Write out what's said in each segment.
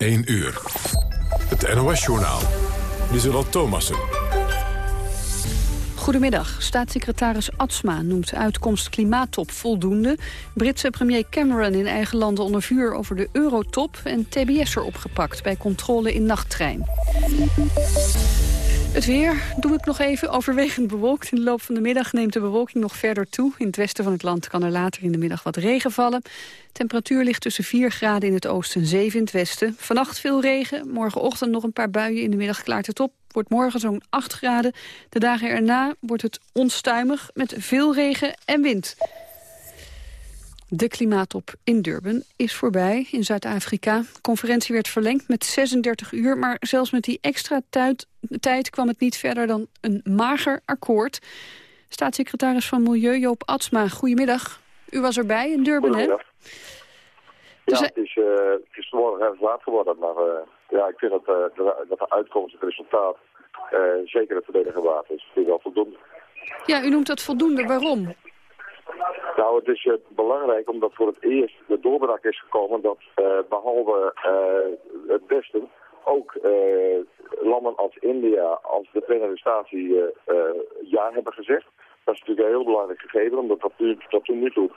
1 uur. Het NOS-journaal. Lieselot Thomassen. Goedemiddag. Staatssecretaris Atsma noemt uitkomst klimaattop voldoende. Britse premier Cameron in eigen landen onder vuur over de eurotop... en TBS er opgepakt bij controle in nachttrein. Het weer doe ik nog even. Overwegend bewolkt. In de loop van de middag neemt de bewolking nog verder toe. In het westen van het land kan er later in de middag wat regen vallen. Temperatuur ligt tussen 4 graden in het oosten en 7 in het westen. Vannacht veel regen. Morgenochtend nog een paar buien. In de middag klaart het op. Wordt morgen zo'n 8 graden. De dagen erna wordt het onstuimig met veel regen en wind. De klimaattop in Durban is voorbij in Zuid-Afrika. De conferentie werd verlengd met 36 uur... maar zelfs met die extra tijd, tijd kwam het niet verder dan een mager akkoord. Staatssecretaris van Milieu Joop Atsma, goedemiddag. U was erbij in Durban, hè? Ja, het is, uh, het is morgen erg laat geworden, maar uh, ja, ik vind dat, uh, de, dat de uitkomst, het resultaat, zeker het verdedigen waard is. Ik vind wel voldoende. Ja, u noemt dat voldoende. Waarom? Nou, het is uh, belangrijk omdat voor het eerst de doorbraak is gekomen dat uh, behalve uh, het Westen ook landen als India, als de Verenigde Staten ja hebben gezegd. Dat is natuurlijk een heel belangrijk gegeven, omdat dat, nu, dat toen nu toe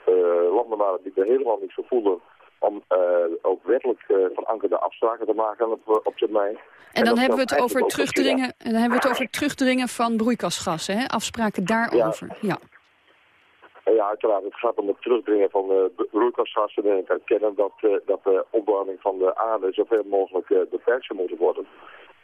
landen waren die er helemaal niet voor voelden om ook wettelijk verankerde afspraken te maken op, op termijn. En dan, hebben, we het over terugdringen, en dan hebben we het over terugdringen van broeikasgassen, hè? afspraken daarover. Ja. ja. Ja, uiteraard. Het gaat om het terugdringen van uh, broeikasgassen en het erkennen dat, uh, dat de opwarming van de aarde zoveel mogelijk uh, beperkt zou moeten worden.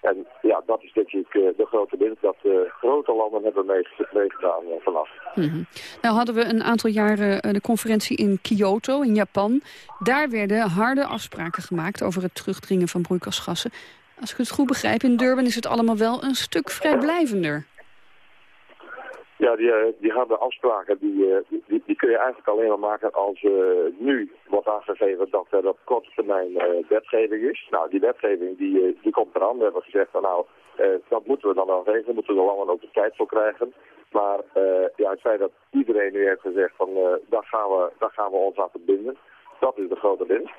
En ja, dat is denk ik de grote winst dat grote landen hebben meegedaan vanaf. Mm. Nou hadden we een aantal jaren de conferentie in Kyoto in Japan. Daar werden harde afspraken gemaakt over het terugdringen van broeikasgassen. Als ik het goed begrijp, in Durban is het allemaal wel een stuk vrijblijvender. Ja, die, die harde afspraken die, die, die, kun je eigenlijk alleen maar maken als uh, nu wordt aangegeven dat er op korte termijn wetgeving is. Nou, die wetgeving die, die komt eraan. We hebben gezegd van nou, dat moeten we dan nog regelen, moeten we er allemaal ook de tijd voor krijgen. Maar ja, het feit dat iedereen nu heeft gezegd van daar, gaan we, daar gaan we ons aan verbinden. Dat is de grote winst.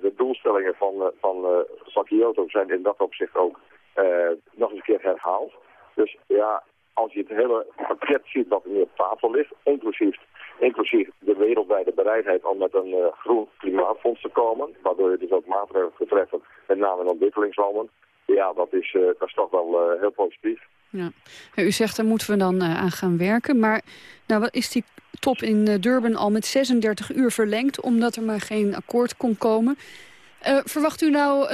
de doelstellingen van, van, van Kyoto zijn in dat opzicht ook nog eens een keer herhaald. Dus ja, als je het hele pakket ziet wat nu op tafel ligt, inclusief, inclusief de wereldwijde bereidheid om met een uh, groen klimaatfonds te komen, waardoor je dus ook maatregelen kunt treffen, met name in ontwikkelingslanden, ja, dat is, uh, dat toch wel uh, heel positief. Ja. U zegt, daar moeten we dan aan gaan werken, maar nou, wat is die top in Durban al met 36 uur verlengd, omdat er maar geen akkoord kon komen. verwacht u nou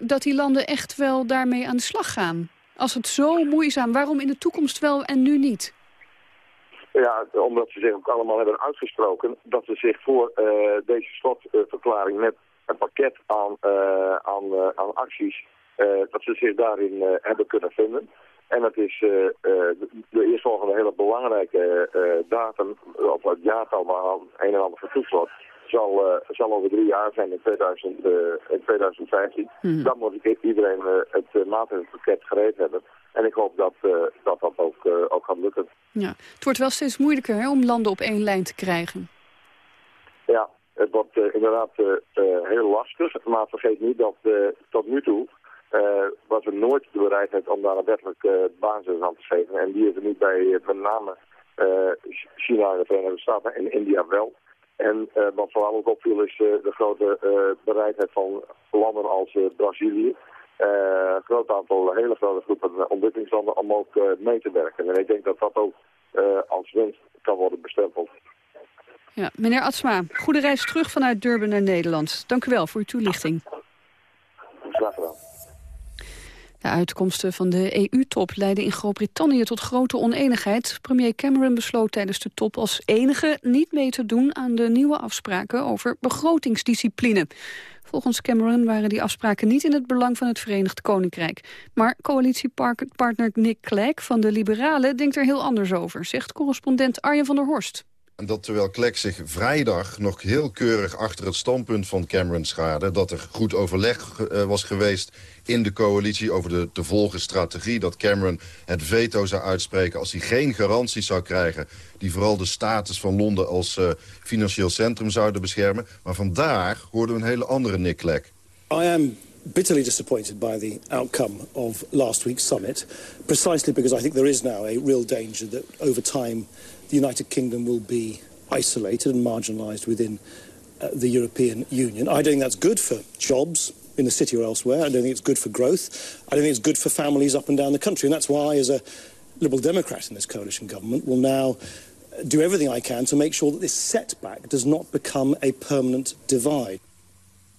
dat die landen echt wel daarmee aan de slag gaan? Als het zo moeizaam, waarom in de toekomst wel en nu niet? Ja, omdat ze zich ook allemaal hebben uitgesproken dat ze zich voor uh, deze slotverklaring met een pakket aan, uh, aan, uh, aan acties, dat ze zich daarin hebben kunnen vinden. En het is de, de eerstvolgende hele belangrijke datum, of het jaartal waar een en ander getoetst wordt, zal, uh, zal over drie jaar zijn in, 2000, uh, in 2015. Hmm. Dan moet iedereen uh, het maatregelenpakket gereed hebben. En ik hoop dat dat, dat ook, ook gaat lukken. Ja. Het wordt wel steeds moeilijker hè, om landen op één lijn te krijgen. Ja, het wordt inderdaad heel lastig. Maar vergeet niet dat tot nu toe was er nooit de bereidheid om daar een wettelijke basis aan te geven. En die is er nu bij met name China en de Verenigde Staten en India wel. En uh, wat vooral ook opviel is uh, de grote uh, bereidheid van landen als Brazilië. een groot aantal hele grote groepen ontwikkelingslanden om ook mee te werken. En ik denk dat dat ook als winst kan worden bestempeld. Ja, meneer Atsma, goede reis terug vanuit Durban naar Nederland. Dank u wel voor uw toelichting. Graag gedaan. De uitkomsten van de EU-top leidden in Groot-Brittannië tot grote oneenigheid. Premier Cameron besloot tijdens de top als enige niet mee te doen aan de nieuwe afspraken over begrotingsdiscipline. Volgens Cameron waren die afspraken niet in het belang van het Verenigd Koninkrijk. Maar coalitiepartner Nick Clegg van de Liberalen denkt er heel anders over, zegt correspondent Arjen van der Horst. Dat terwijl Clegg zich vrijdag nog heel keurig achter het standpunt van Cameron schaarde... dat er goed overleg uh, was geweest in de coalitie over de te volgen strategie... dat Cameron het veto zou uitspreken als hij geen garanties zou krijgen... die vooral de status van Londen als uh, financieel centrum zouden beschermen. Maar vandaag hoorden we een hele andere Nick Clegg. I am bitterly disappointed by the outcome of last week's summit, precisely because I think there is now a real danger that over time the United Kingdom will be isolated and marginalised within uh, the European Union. I don't think that's good for jobs in the city or elsewhere. I don't think it's good for growth. I don't think it's good for families up and down the country. And that's why, as a Liberal Democrat in this coalition government, will now do everything I can to make sure that this setback does not become a permanent divide.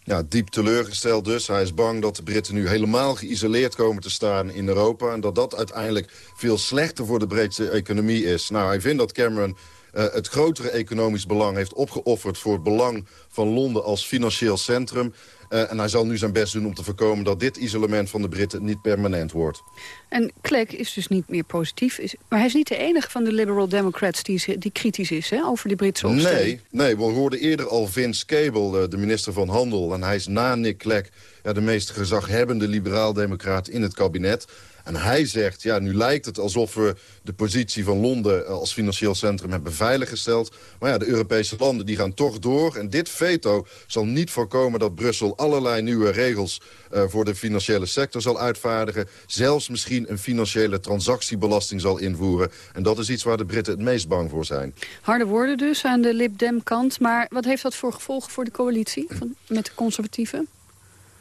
Ja, diep teleurgesteld dus. Hij is bang dat de Britten nu helemaal geïsoleerd komen te staan in Europa... en dat dat uiteindelijk veel slechter voor de Britse economie is. Nou, hij vindt dat Cameron uh, het grotere economisch belang heeft opgeofferd... voor het belang van Londen als financieel centrum. Uh, en hij zal nu zijn best doen om te voorkomen dat dit isolement van de Britten niet permanent wordt. En Clegg is dus niet meer positief. Is, maar hij is niet de enige van de Liberal Democrats die, die kritisch is hè, over de Britse opstelling. Nee, nee, we hoorden eerder al Vince Cable, uh, de minister van Handel. En hij is na Nick Clegg ja, de meest gezaghebbende liberaal-democraat in het kabinet. En hij zegt, ja, nu lijkt het alsof we de positie van Londen eh, als financieel centrum hebben veiliggesteld. Maar ja, de Europese landen die gaan toch door. En dit veto zal niet voorkomen dat Brussel allerlei nieuwe regels uh, voor de financiële sector zal uitvaardigen. Zelfs misschien een financiële transactiebelasting zal invoeren. En dat is iets waar de Britten het meest bang voor zijn. Harde woorden dus aan de Lib Dem kant. Maar wat heeft dat voor gevolgen voor de coalitie van, met de conservatieven?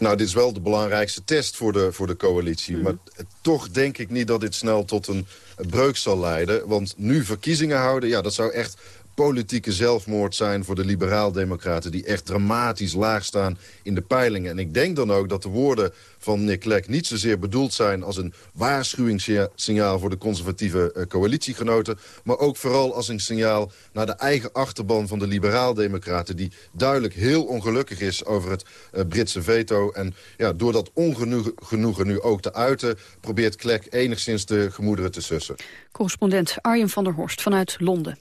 Nou, dit is wel de belangrijkste test voor de, voor de coalitie. Mhm. Maar toch denk ik niet dat dit snel tot een breuk zal leiden. Want nu verkiezingen houden, ja, dat zou echt politieke zelfmoord zijn voor de liberaal-democraten... die echt dramatisch laag staan in de peilingen. En ik denk dan ook dat de woorden van Nick Clegg niet zozeer bedoeld zijn... als een waarschuwingssignaal voor de conservatieve uh, coalitiegenoten... maar ook vooral als een signaal naar de eigen achterban van de liberaal-democraten... die duidelijk heel ongelukkig is over het uh, Britse veto. En ja, door dat ongenoegen nu ook te uiten... probeert Clegg enigszins de gemoederen te sussen. Correspondent Arjen van der Horst vanuit Londen.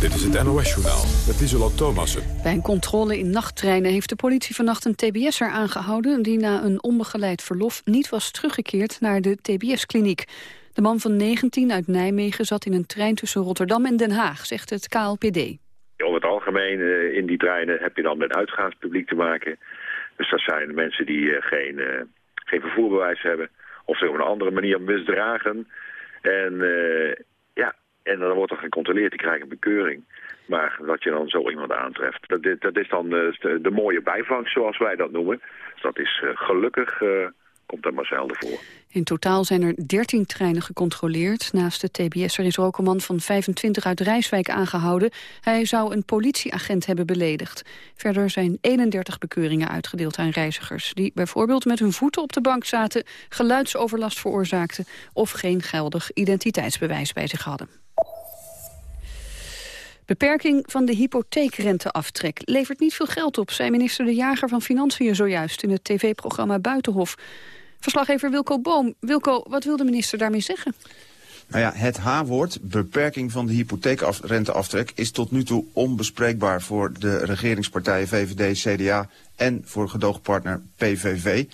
Dit is het NOS-journaal met Isola Thomassen. Bij een controle in nachttreinen heeft de politie vannacht een tbs'er aangehouden... die na een onbegeleid verlof niet was teruggekeerd naar de tbs-kliniek. De man van 19 uit Nijmegen zat in een trein tussen Rotterdam en Den Haag, zegt het KLPD. Over het algemeen uh, in die treinen heb je dan met uitgaanspubliek te maken. Dus dat zijn mensen die uh, geen, uh, geen vervoerbewijs hebben... of zich op een andere manier misdragen... En en dan wordt er gecontroleerd, die krijgen een bekeuring. Maar dat je dan zo iemand aantreft, dat, dat is dan de, eh, de, mooie bijvangst zoals wij dat noemen. Dus dat is uh, gelukkig... Uh, komt er maar zelden voor. In totaal zijn er 13 treinen gecontroleerd. Naast de TBS er is er ook een man van 25 uit Rijswijk aangehouden. Hij zou een politieagent hebben beledigd. Verder zijn 31 bekeuringen uitgedeeld aan reizigers... die bijvoorbeeld met hun voeten op de bank zaten... geluidsoverlast veroorzaakten... of geen geldig identiteitsbewijs bij zich hadden. Beperking van de hypotheekrenteaftrek levert niet veel geld op... zei minister De Jager van Financiën zojuist in het tv-programma Buitenhof. Verslaggever Wilco Boom. Wilco, wat wil de minister daarmee zeggen? Nou ja, het H-woord, beperking van de hypotheekrenteaftrek... is tot nu toe onbespreekbaar voor de regeringspartijen VVD, CDA en voor gedoogpartner PVV.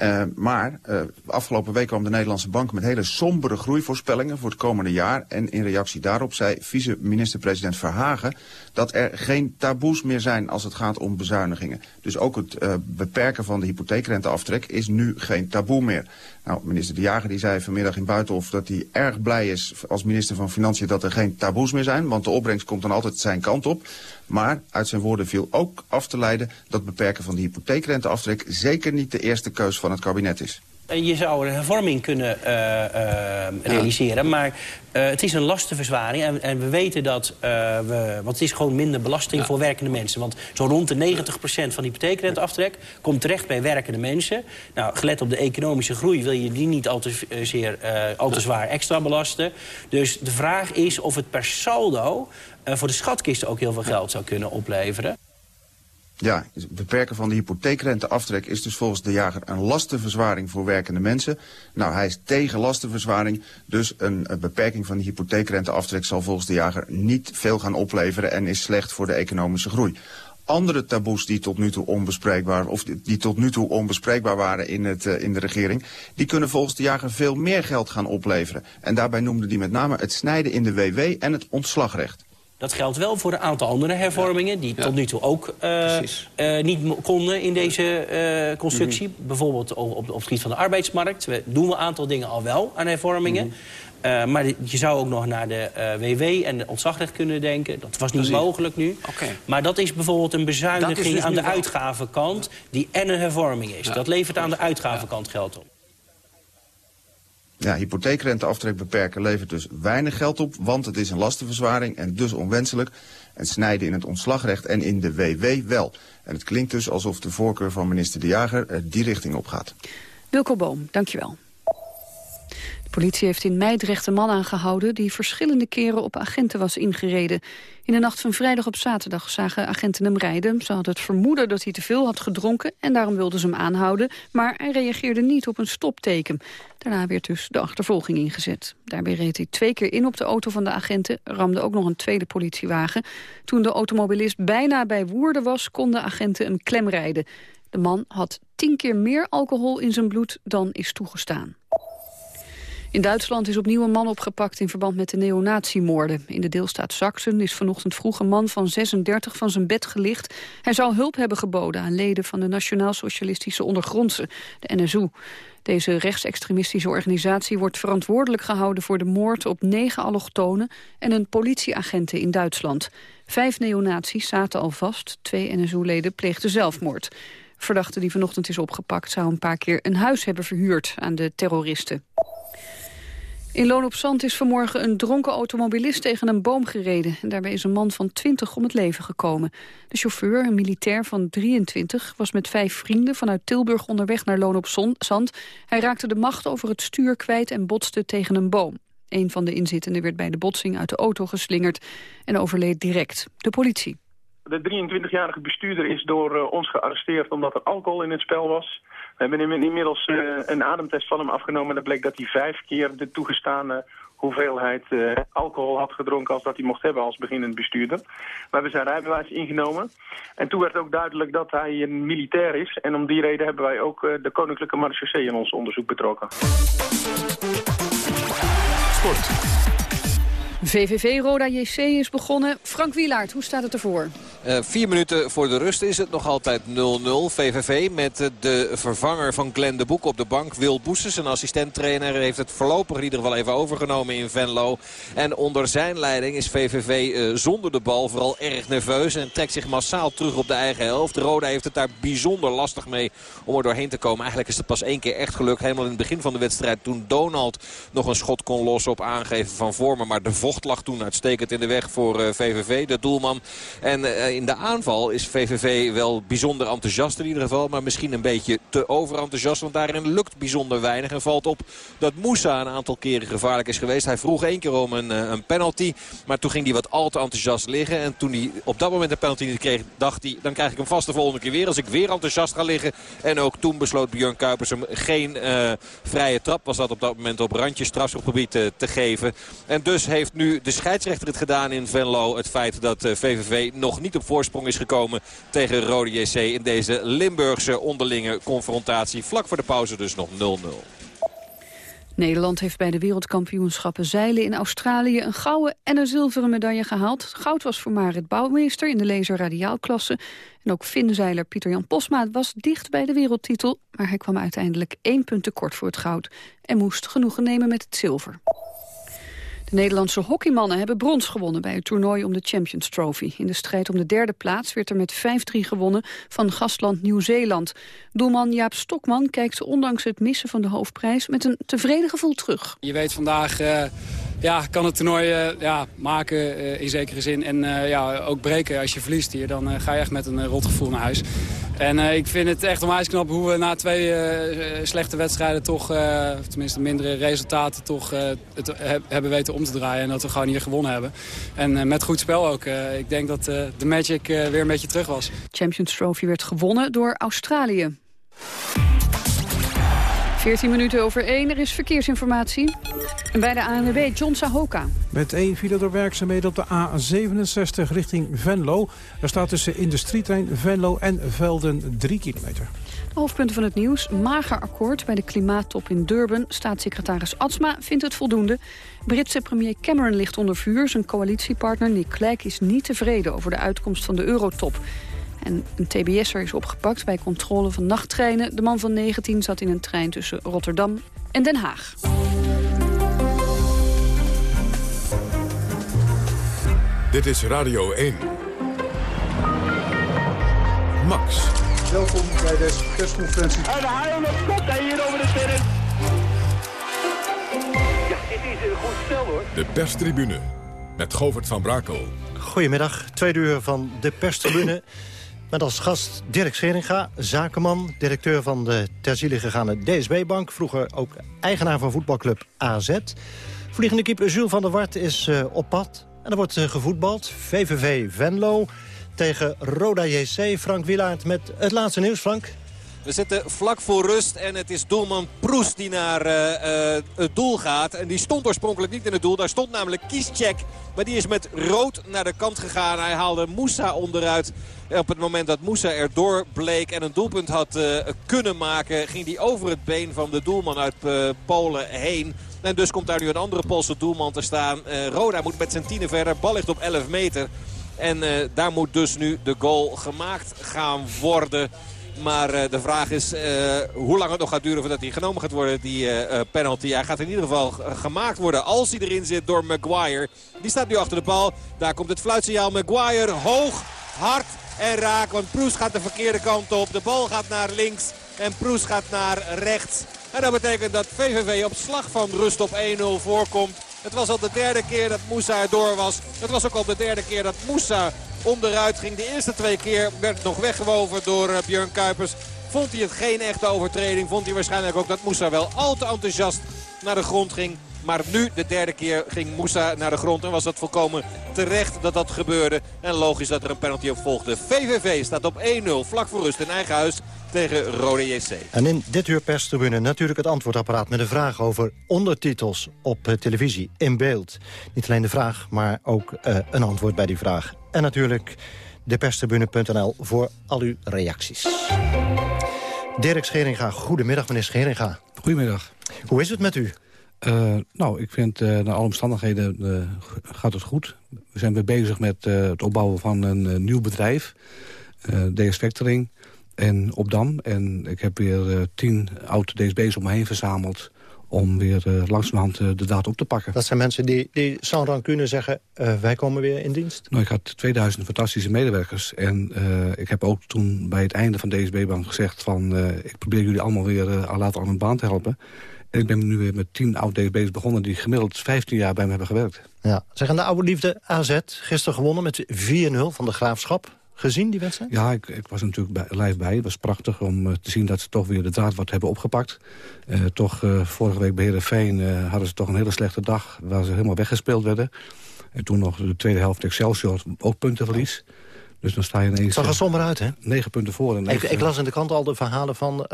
Uh, maar uh, afgelopen week kwam de Nederlandse Bank met hele sombere groeivoorspellingen voor het komende jaar. En in reactie daarop zei vice-minister-president Verhagen dat er geen taboes meer zijn als het gaat om bezuinigingen. Dus ook het uh, beperken van de hypotheekrenteaftrek is nu geen taboe meer. Nou, minister De Jager die zei vanmiddag in Buitenhof dat hij erg blij is als minister van Financiën dat er geen taboes meer zijn. Want de opbrengst komt dan altijd zijn kant op. Maar uit zijn woorden viel ook af te leiden dat beperken van de hypotheekrenteaftrek zeker niet de eerste keus van het kabinet is. Je zou een hervorming kunnen uh, uh, realiseren, maar uh, het is een lastenverzwaring. En, en we weten dat, we, want het is gewoon minder belasting ja. voor werkende mensen. Want zo rond de 90% van de hypotheekrenteaftrek komt terecht bij werkende mensen. Nou, gelet op de economische groei wil je die niet al te, zeer, al te zwaar extra belasten. Dus de vraag is of het per saldo voor de schatkisten ook heel veel geld zou kunnen opleveren. Ja, het beperken van de hypotheekrenteaftrek is dus volgens de jager een lastenverzwaring voor werkende mensen. Nou, hij is tegen lastenverzwaring, dus een, beperking van de hypotheekrenteaftrek zal volgens de jager niet veel gaan opleveren en is slecht voor de economische groei. Andere taboes die tot nu toe onbespreekbaar, of die, die tot nu toe onbespreekbaar waren in, het, uh, in de regering, die kunnen volgens de jager veel meer geld gaan opleveren. En daarbij noemde hij met name het snijden in de WW en het ontslagrecht. Dat geldt wel voor een aantal andere hervormingen... die tot nu toe ook uh, uh, niet konden in deze uh, constructie. Mm -hmm. Bijvoorbeeld op, op, het gebied van de arbeidsmarkt. We doen we een aantal dingen al wel aan hervormingen. Mm -hmm. maar je zou ook nog naar de WW en de ontslagrecht kunnen denken. Dat was niet Precies. mogelijk nu. Okay. Maar dat is bijvoorbeeld een bezuiniging dus aan de uitgavenkant... die en een hervorming is. Ja. Dat levert aan de uitgavenkant geld op. Ja, hypotheekrenteaftrek beperken levert dus weinig geld op, want het is een lastenverzwaring en dus onwenselijk. En snijden in het ontslagrecht en in de WW wel. En het klinkt dus alsof de voorkeur van minister De Jager er die richting op gaat. Wilco Boom, dankjewel. De politie heeft in Meidrecht een man aangehouden... die verschillende keren op agenten was ingereden. In de nacht van vrijdag op zaterdag zagen agenten hem rijden. Ze hadden het vermoeden dat hij te veel had gedronken... en daarom wilden ze hem aanhouden. Maar hij reageerde niet op een stopteken. Daarna werd dus de achtervolging ingezet. Daarbij reed hij twee keer in op de auto van de agenten... ramde ook nog een tweede politiewagen. Toen de automobilist bijna bij Woerden was... konden agenten hem klemrijden. De man had tien keer meer alcohol in zijn bloed dan is toegestaan. In Duitsland is opnieuw een man opgepakt in verband met de neonatiemoorden. In de deelstaat Sachsen is vanochtend vroeg een man van 36 van zijn bed gelicht. Hij zou hulp hebben geboden aan leden van de Nationaal-Socialistische Ondergrondse, de NSU. Deze rechtsextremistische organisatie wordt verantwoordelijk gehouden voor de moord op negen allochtonen en een politieagenten in Duitsland. Vijf neonazies zaten al vast, twee NSU-leden pleegden zelfmoord. Verdachte die vanochtend is opgepakt zou een paar keer een huis hebben verhuurd aan de terroristen. In Loon op Zand is vanmorgen een dronken automobilist tegen een boom gereden. En daarbij is een man van 20 om het leven gekomen. De chauffeur, een militair van 23, was met vijf vrienden vanuit Tilburg onderweg naar Loon op Zand. Hij raakte de macht over het stuur kwijt en botste tegen een boom. Een van de inzittenden werd bij de botsing uit de auto geslingerd en overleed direct. De politie. De 23-jarige bestuurder is door uh, ons gearresteerd omdat er alcohol in het spel was. We hebben inmiddels uh, een ademtest van hem afgenomen. En dat bleek dat hij vijf keer de toegestane hoeveelheid uh, alcohol had gedronken als dat hij mocht hebben als beginnend bestuurder. We hebben zijn rijbewijs ingenomen. En toen werd ook duidelijk dat hij een militair is. En om die reden hebben wij ook uh, de Koninklijke Marechaussee in ons onderzoek betrokken. Sport. VVV Roda JC is begonnen. Frank Wielaert, hoe staat het ervoor? Uh, vier minuten voor de rust is het nog altijd 0-0. VVV met uh, de vervanger van Glenn de Boek op de bank. Wil Boeses, een assistenttrainer, heeft het voorlopig in ieder geval even overgenomen in Venlo. En onder zijn leiding is VVV uh, zonder de bal vooral erg nerveus. En trekt zich massaal terug op de eigen helft. Roda heeft het daar bijzonder lastig mee om er doorheen te komen. Eigenlijk is het pas één keer echt gelukt. Helemaal in het begin van de wedstrijd toen Donald nog een schot kon lossen op aangeven van Vormen. Maar de lag toen uitstekend in de weg voor VVV, de doelman. En uh, in de aanval is VVV wel bijzonder enthousiast in ieder geval. Maar misschien een beetje te overenthousiast. Want daarin lukt bijzonder weinig. En valt op dat Moussa een aantal keren gevaarlijk is geweest. Hij vroeg één keer om een, uh, een penalty. Maar toen ging hij wat al te enthousiast liggen. En toen hij op dat moment een penalty niet kreeg, dacht hij... dan krijg ik hem vast de volgende keer weer als ik weer enthousiast ga liggen. En ook toen besloot Björn Kuipers hem geen vrije trap. Was dat op dat moment op randje strafschopgebied te geven. En dus heeft de scheidsrechter het gedaan in Venlo. Het feit dat VVV nog niet op voorsprong is gekomen tegen Rode JC in deze Limburgse onderlinge confrontatie. Vlak voor de pauze dus nog 0-0. Nederland heeft bij de wereldkampioenschappen zeilen in Australië een gouden en een zilveren medaille gehaald. Goud was voor Marit Bouwmeester in de laser radiaalklasse. En ook Finzeiler Pieter-Jan Posma was dicht bij de wereldtitel, maar hij kwam uiteindelijk één punt tekort voor het goud en moest genoegen nemen met het zilver. De Nederlandse hockeymannen hebben brons gewonnen bij het toernooi om de Champions Trophy. In de strijd om de derde plaats werd er met 5-3 gewonnen van gastland Nieuw-Zeeland. Doelman Jaap Stokman kijkt ondanks het missen van de hoofdprijs met een tevreden gevoel terug. Je weet vandaag... Uh ja, kan het toernooi uh, ja, maken uh, in zekere zin. En uh, ja, ook breken als je verliest hier. Dan ga je echt met een rot gevoel naar huis. En ik vind het echt onwijs knap hoe we na twee slechte wedstrijden toch... tenminste mindere resultaten toch het hebben weten om te draaien. En dat we gewoon hier gewonnen hebben. En met goed spel ook. ik denk dat de Magic weer een beetje terug was. Champions Trophy werd gewonnen door Australië. 14 minuten over 1, er is verkeersinformatie. En bij de ANWB, John Sahoka. Met één file door werkzaamheden op de A67 richting Venlo. Er staat tussen industrietrein Venlo en Velden 3 kilometer. Hoofdpunten van het nieuws. Mager akkoord bij de klimaattop in Durban. Staatssecretaris Atsma vindt het voldoende. Britse premier Cameron ligt onder vuur. Zijn coalitiepartner Nick Clegg is niet tevreden over de uitkomst van de eurotop. En een tbs'er is opgepakt bij controle van nachttreinen. De man van 19 zat in een trein tussen Rotterdam en Den Haag. Dit is Radio 1. Max. Welkom bij deze persconferentie. En de haal komt hij hier over de terrein. Ja, dit is een goed spel hoor. De perstribune met Govert van Brakel. Goedemiddag, tweede uur van de perstribune. Met als gast Dirk Scheringa, zakenman, directeur van de ter ziele gegane DSB-bank. Vroeger ook eigenaar van voetbalclub AZ. Vliegende keeper Jules van der Wart is uh, op pad. En er wordt uh, gevoetbald. VVV Venlo tegen Roda JC. Frank Wielaert met het laatste nieuws, Frank. We zitten vlak voor rust en het is doelman Proes die naar uh, uh, het doel gaat. En die stond oorspronkelijk niet in het doel. Daar stond namelijk Kieschek. Maar die is met rood naar de kant gegaan. Hij haalde Moussa onderuit. Op het moment dat Moussa erdoor bleek en een doelpunt had uh, kunnen maken... ging hij over het been van de doelman uit Polen heen. En dus komt daar nu een andere Poolse doelman te staan. Roda moet met zijn tienen verder. Bal ligt op 11 meter. En daar moet dus nu de goal gemaakt gaan worden. Maar uh, de vraag is uh, hoe lang het nog gaat duren voordat hij genomen gaat worden, die penalty. Hij gaat in ieder geval gemaakt worden als hij erin zit door Maguire. Die staat nu achter de bal. Daar komt het fluitsignaal. Maguire hoog, hard en raak. Want Proes gaat de verkeerde kant op. De bal gaat naar links en Proes gaat naar rechts. En dat betekent dat VVV op slag van rust op 1-0 voorkomt. Het was al de derde keer dat Moussa erdoor was. Het was ook al de derde keer dat Moussa onderuit ging. De eerste twee keer werd nog weggewoven door uh, Björn Kuipers. Vond hij het geen echte overtreding. Vond hij waarschijnlijk ook dat Moussa wel al te enthousiast naar de grond ging. Maar nu, de derde keer, ging Moussa naar de grond. En was dat volkomen terecht dat dat gebeurde. En logisch dat er een penalty op volgde. VVV staat op 1-0, vlak voor rust in eigen huis tegen Rode JC. En in dit uur perstribune natuurlijk het antwoordapparaat... met een vraag over ondertitels op uh, televisie in beeld. Niet alleen de vraag, maar ook uh, een antwoord bij die vraag. En natuurlijk deperstribune.nl voor al uw reacties. Dirk Scheringa, goedemiddag meneer Scheringa. Goedemiddag. Hoe is het met u? Uh, nou, ik vind uh, naar alle omstandigheden uh, gaat het goed. We zijn weer bezig met het opbouwen van een nieuw bedrijf. DS Factoring en Opdam. En ik heb weer tien oude DSB's om me heen verzameld om weer uh, langzamerhand uh, de daad op te pakken. Dat zijn mensen die, die dan kunnen zeggen... Uh, wij komen weer in dienst? Nou, ik had 2000 fantastische medewerkers. En ik heb ook toen bij het einde van DSB-bank gezegd... van ik probeer jullie allemaal weer later aan een baan te helpen. En ik ben nu weer met 10 oud-DSB's begonnen... die gemiddeld 15 jaar bij me hebben gewerkt. Ja. Zeg, de oude liefde AZ, gisteren gewonnen met 4-0 van de Graafschap gezien, die wedstrijd? Ja, ik, ik was natuurlijk bij, live bij. Het was prachtig om uh, te zien dat ze toch weer de draad wat hebben opgepakt. Uh, toch, uh, vorige week bij Heerenveen hadden ze toch een hele slechte dag... waar ze helemaal weggespeeld werden. En toen nog de tweede helft Excelsior, ook puntenverlies. Dus dan sta je ineens... Het zag er somber uit, hè? Negen punten voor. En ik, ik, las in de krant al de verhalen van...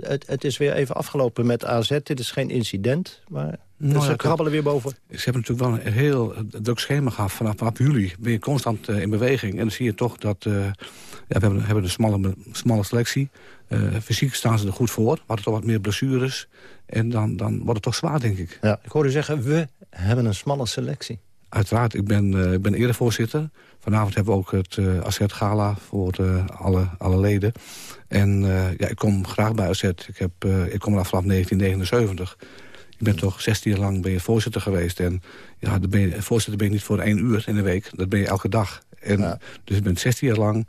het, het is weer even afgelopen met AZ. Dit is geen incident, maar... Nou, dus ze krabbelen weer boven. Ze hebben natuurlijk wel een heel druk schema gehad. Vanaf, vanaf juli ben je constant uh, in beweging. En dan zie je toch dat... Uh, ja, we hebben, hebben een smalle, smalle selectie. Fysiek staan ze er goed voor. We hadden toch wat meer blessures. En dan, dan wordt het toch zwaar, denk ik. Ja, ik hoorde zeggen, we hebben een smalle selectie. Uiteraard, ik ben, ik ben erevoorzitter. Vanavond hebben we ook het uh, Asset Gala voor uh, alle, alle leden. En ja, ik kom graag bij Asset. Ik, heb, ik kom er vanaf 1979. Je bent toch 16 jaar lang ben je voorzitter geweest. En ja, dan ben je, voorzitter ben je niet voor één uur in de week. Dat ben je elke dag. En, ja. Dus je bent 16 jaar lang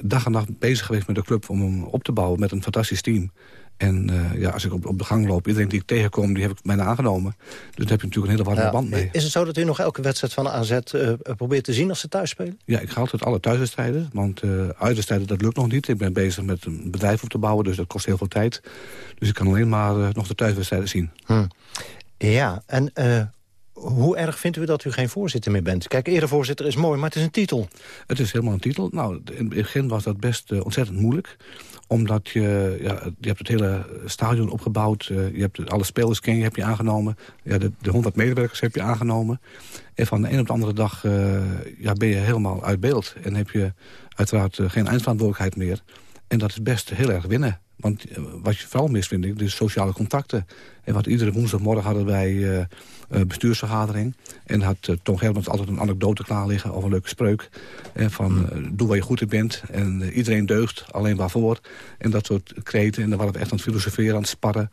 dag en nacht bezig geweest met de club... om hem op te bouwen met een fantastisch team. En uh, ja, als ik op, op de gang loop, iedereen die ik tegenkom, die heb ik bijna aangenomen. Dus daar heb je natuurlijk een hele warme ja. band mee. Is het zo dat u nog elke wedstrijd van de AZ uh, probeert te zien als ze thuis spelen? Ja, ik ga altijd alle thuiswedstrijden. Want uh, uitwedstrijden, dat lukt nog niet. Ik ben bezig met een bedrijf op te bouwen, dus dat kost heel veel tijd. Dus ik kan alleen maar nog de thuiswedstrijden zien. Hm. Ja, en hoe erg vindt u dat u geen voorzitter meer bent? Kijk, eerder voorzitter is mooi, maar het is een titel. Het is helemaal een titel. Nou, in het begin was dat best uh, ontzettend moeilijk. Omdat je, ja, je hebt het hele stadion opgebouwd. Uh, je hebt alle spelers ken je, heb je aangenomen. Ja, de, de 100 medewerkers heb je aangenomen. En van de een op de andere dag uh, ja, ben je helemaal uit beeld. En heb je uiteraard geen eindverantwoordelijkheid meer. En dat is best heel erg winnen. Want eh, wat je vooral mist, vind ik, de sociale contacten. En wat iedere woensdagmorgen hadden wij uh, bestuursvergadering. En had uh, Tom Germans altijd een anekdote klaar liggen of een leuke spreuk. van doe waar je goed in bent. En iedereen deugt, alleen waarvoor. En dat soort kreten. En dan waren we echt aan het filosoferen, aan het sparren.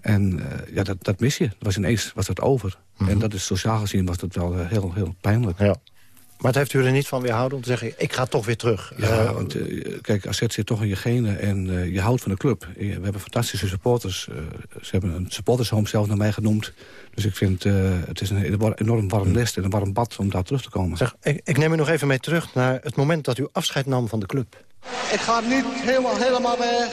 En ja, dat, dat mis je. Dat was ineens was dat over. En dat is sociaal gezien was dat wel heel, heel pijnlijk. Ja. Maar het heeft u er niet van weerhouden om te zeggen... ik ga toch weer terug? Ja, uh, want uh, kijk, AZ zit toch in je genen en uh, je houdt van de club. We hebben fantastische supporters. ze hebben een supportershome zelf naar mij genoemd. Dus ik vind het is een enorm warm nest en een warm bad om daar terug te komen. Zeg, ik, ik, neem u nog even mee terug naar het moment dat u afscheid nam van de club. Ik ga niet helemaal, helemaal weg,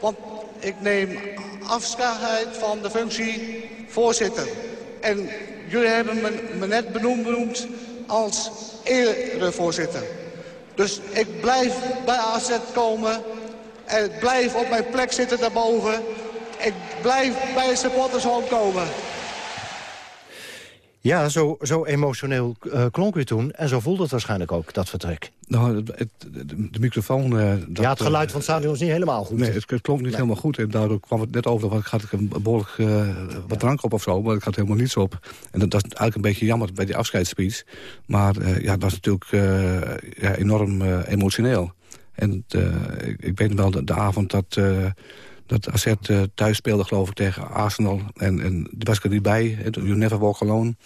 want ik neem afscheid van de functie voorzitter. En jullie hebben me, me net benoemd, benoemd als erevoorzitter. Dus ik blijf bij AZ komen. En ik blijf op mijn plek zitten daarboven. Ik blijf bij het supportershome komen. Ja, zo, zo emotioneel uh, klonk u toen. En zo voelde het waarschijnlijk ook, dat vertrek. Nou, het, het, de, microfoon... Uh, dat, ja, het geluid van het stadion is niet helemaal goed. Nee, het, het klonk niet nee. helemaal goed. En daardoor kwam het net over... Want ik had een behoorlijk uh, wat ja. drank op of zo, maar ik had helemaal niets op. En dat, dat is eigenlijk een beetje jammer bij die afscheidsspeech. Maar ja, het was natuurlijk ja, enorm emotioneel. En ik, ik, weet wel de, de avond dat dat AZ uh, thuis speelde, geloof ik, tegen Arsenal. En, en die was er niet bij. You never walk alone.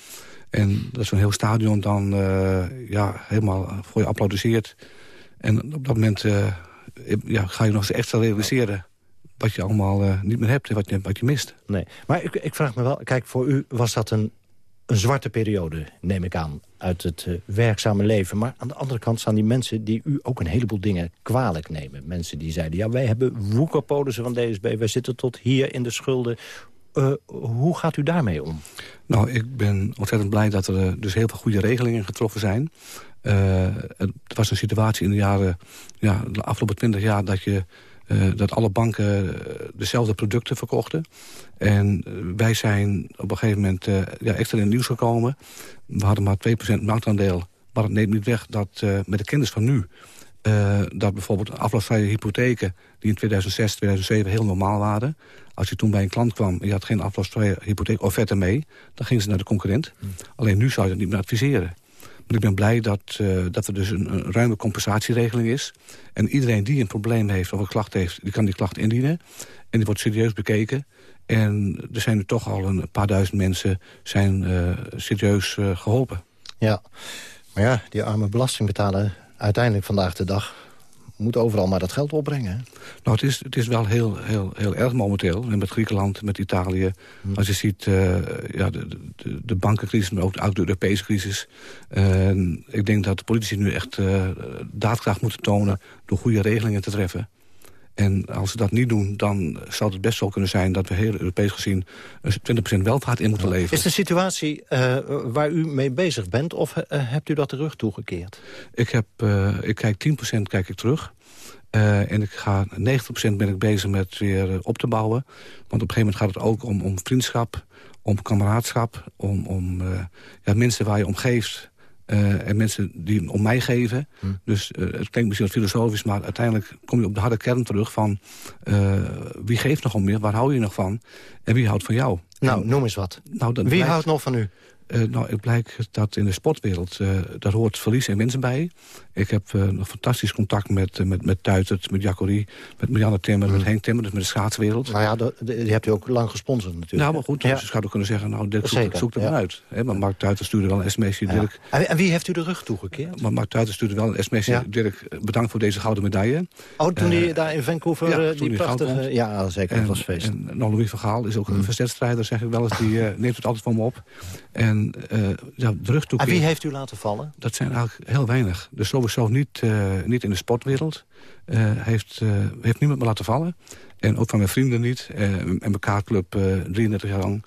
En dat zo'n heel stadion dan uh, ja, helemaal voor je applaudisseert. En op dat moment ja, ga je nog eens extra realiseren wat je allemaal niet meer hebt en wat je, wat je mist. Nee, maar ik, ik vraag me wel, kijk, voor u was dat een een zwarte periode, neem ik aan, uit het uh, werkzame leven. Maar aan de andere kant staan die mensen die u ook een heleboel dingen kwalijk nemen. Mensen die zeiden, ja, wij hebben woekerpolissen van DSB, wij zitten tot hier in de schulden. Uh, hoe gaat u daarmee om? Nou, ik ben ontzettend blij dat er uh, dus heel veel goede regelingen getroffen zijn. het was een situatie in de jaren, ja, de afgelopen twintig jaar... dat je dat alle banken dezelfde producten verkochten. En uh, wij zijn op een gegeven moment uh, ja, extra in het nieuws gekomen. We hadden maar 2% marktaandeel. Maar het neemt niet weg dat met de kennis van nu... dat bijvoorbeeld aflossvrije hypotheken... die in 2006, 2007 heel normaal waren... als je toen bij een klant kwam en je had geen aflossvrije hypotheek offerte mee... dan gingen ze naar de concurrent. Hmm. Alleen nu zou je dat niet meer adviseren. Maar ik ben blij dat, uh, dat er dus een, een, ruime compensatieregeling is. En iedereen die een probleem heeft of een klacht heeft... die kan die klacht indienen. En die wordt serieus bekeken. En er zijn nu toch al een paar duizend mensen zijn, uh, serieus uh, geholpen. Ja, maar ja, die arme belastingbetaler uiteindelijk vandaag de dag moet overal maar dat geld opbrengen. Nou, het is, het is wel heel, heel, heel erg momenteel. En met Griekenland, met Italië. Hmm. Als je ziet uh, ja, de, de, de, bankencrisis, maar ook de, Europese crisis. Uh, ik denk dat de politici nu echt uh, daadkracht moeten tonen... door goede regelingen te treffen. En als ze dat niet doen, dan zou het best wel kunnen zijn... dat we heel Europees gezien 20% welvaart in moeten leveren. Is de situatie uh, waar u mee bezig bent... of uh, hebt u dat de rug toegekeerd? Ik, heb, uh, ik kijk 10% kijk ik terug. en ik ga 90% ben ik bezig met weer op te bouwen. Want op een gegeven moment gaat het ook om, om vriendschap, om kameraadschap... om, om ja, mensen waar je om geeft... Uh, en mensen die om mij geven. Hm. Dus uh, het klinkt misschien wat filosofisch... maar uiteindelijk kom je op de harde kern terug van... Uh, wie geeft nog om meer, waar hou je nog van... en wie houdt van jou. Nou, noem eens wat. Nou, wie houdt nog van u? Nou, het blijkt dat in de sportwereld... daar hoort verlies en winst bij. Ik heb nog fantastisch contact met, met, met Tuitert, met Jacquerie... met Marianne Timmer, met Henk Timmer, dus met de schaatswereld. Nou ja, de, de, die hebt u ook lang gesponsord natuurlijk. Nou, maar goed, dus ja. je zou kunnen zeggen... nou, Dirk zoekt, zoekt er ja. uit. Hè, maar Mark Tuitert stuurde wel een sms'je, ja. Dirk... En, en wie heeft u de rug toegekeerd? Maar Mark Tuitert stuurde wel een sms'je. Dirk, bedankt voor deze gouden medaille. Oh, toen hij uh, daar in Vancouver uh, die prachtige... Ja, zeker, en, dat was feest. En, nou, Louis van Gaal is ook een verzetstrijder, zeg ik wel eens. Die uh, neemt het altijd van me op. En toekeert... En wie heeft u laten vallen? Dat zijn eigenlijk heel weinig. Dus sowieso niet, niet in de sportwereld. heeft, heeft niemand me laten vallen. En ook van mijn vrienden niet. en mijn kaartclub 33 jaar lang.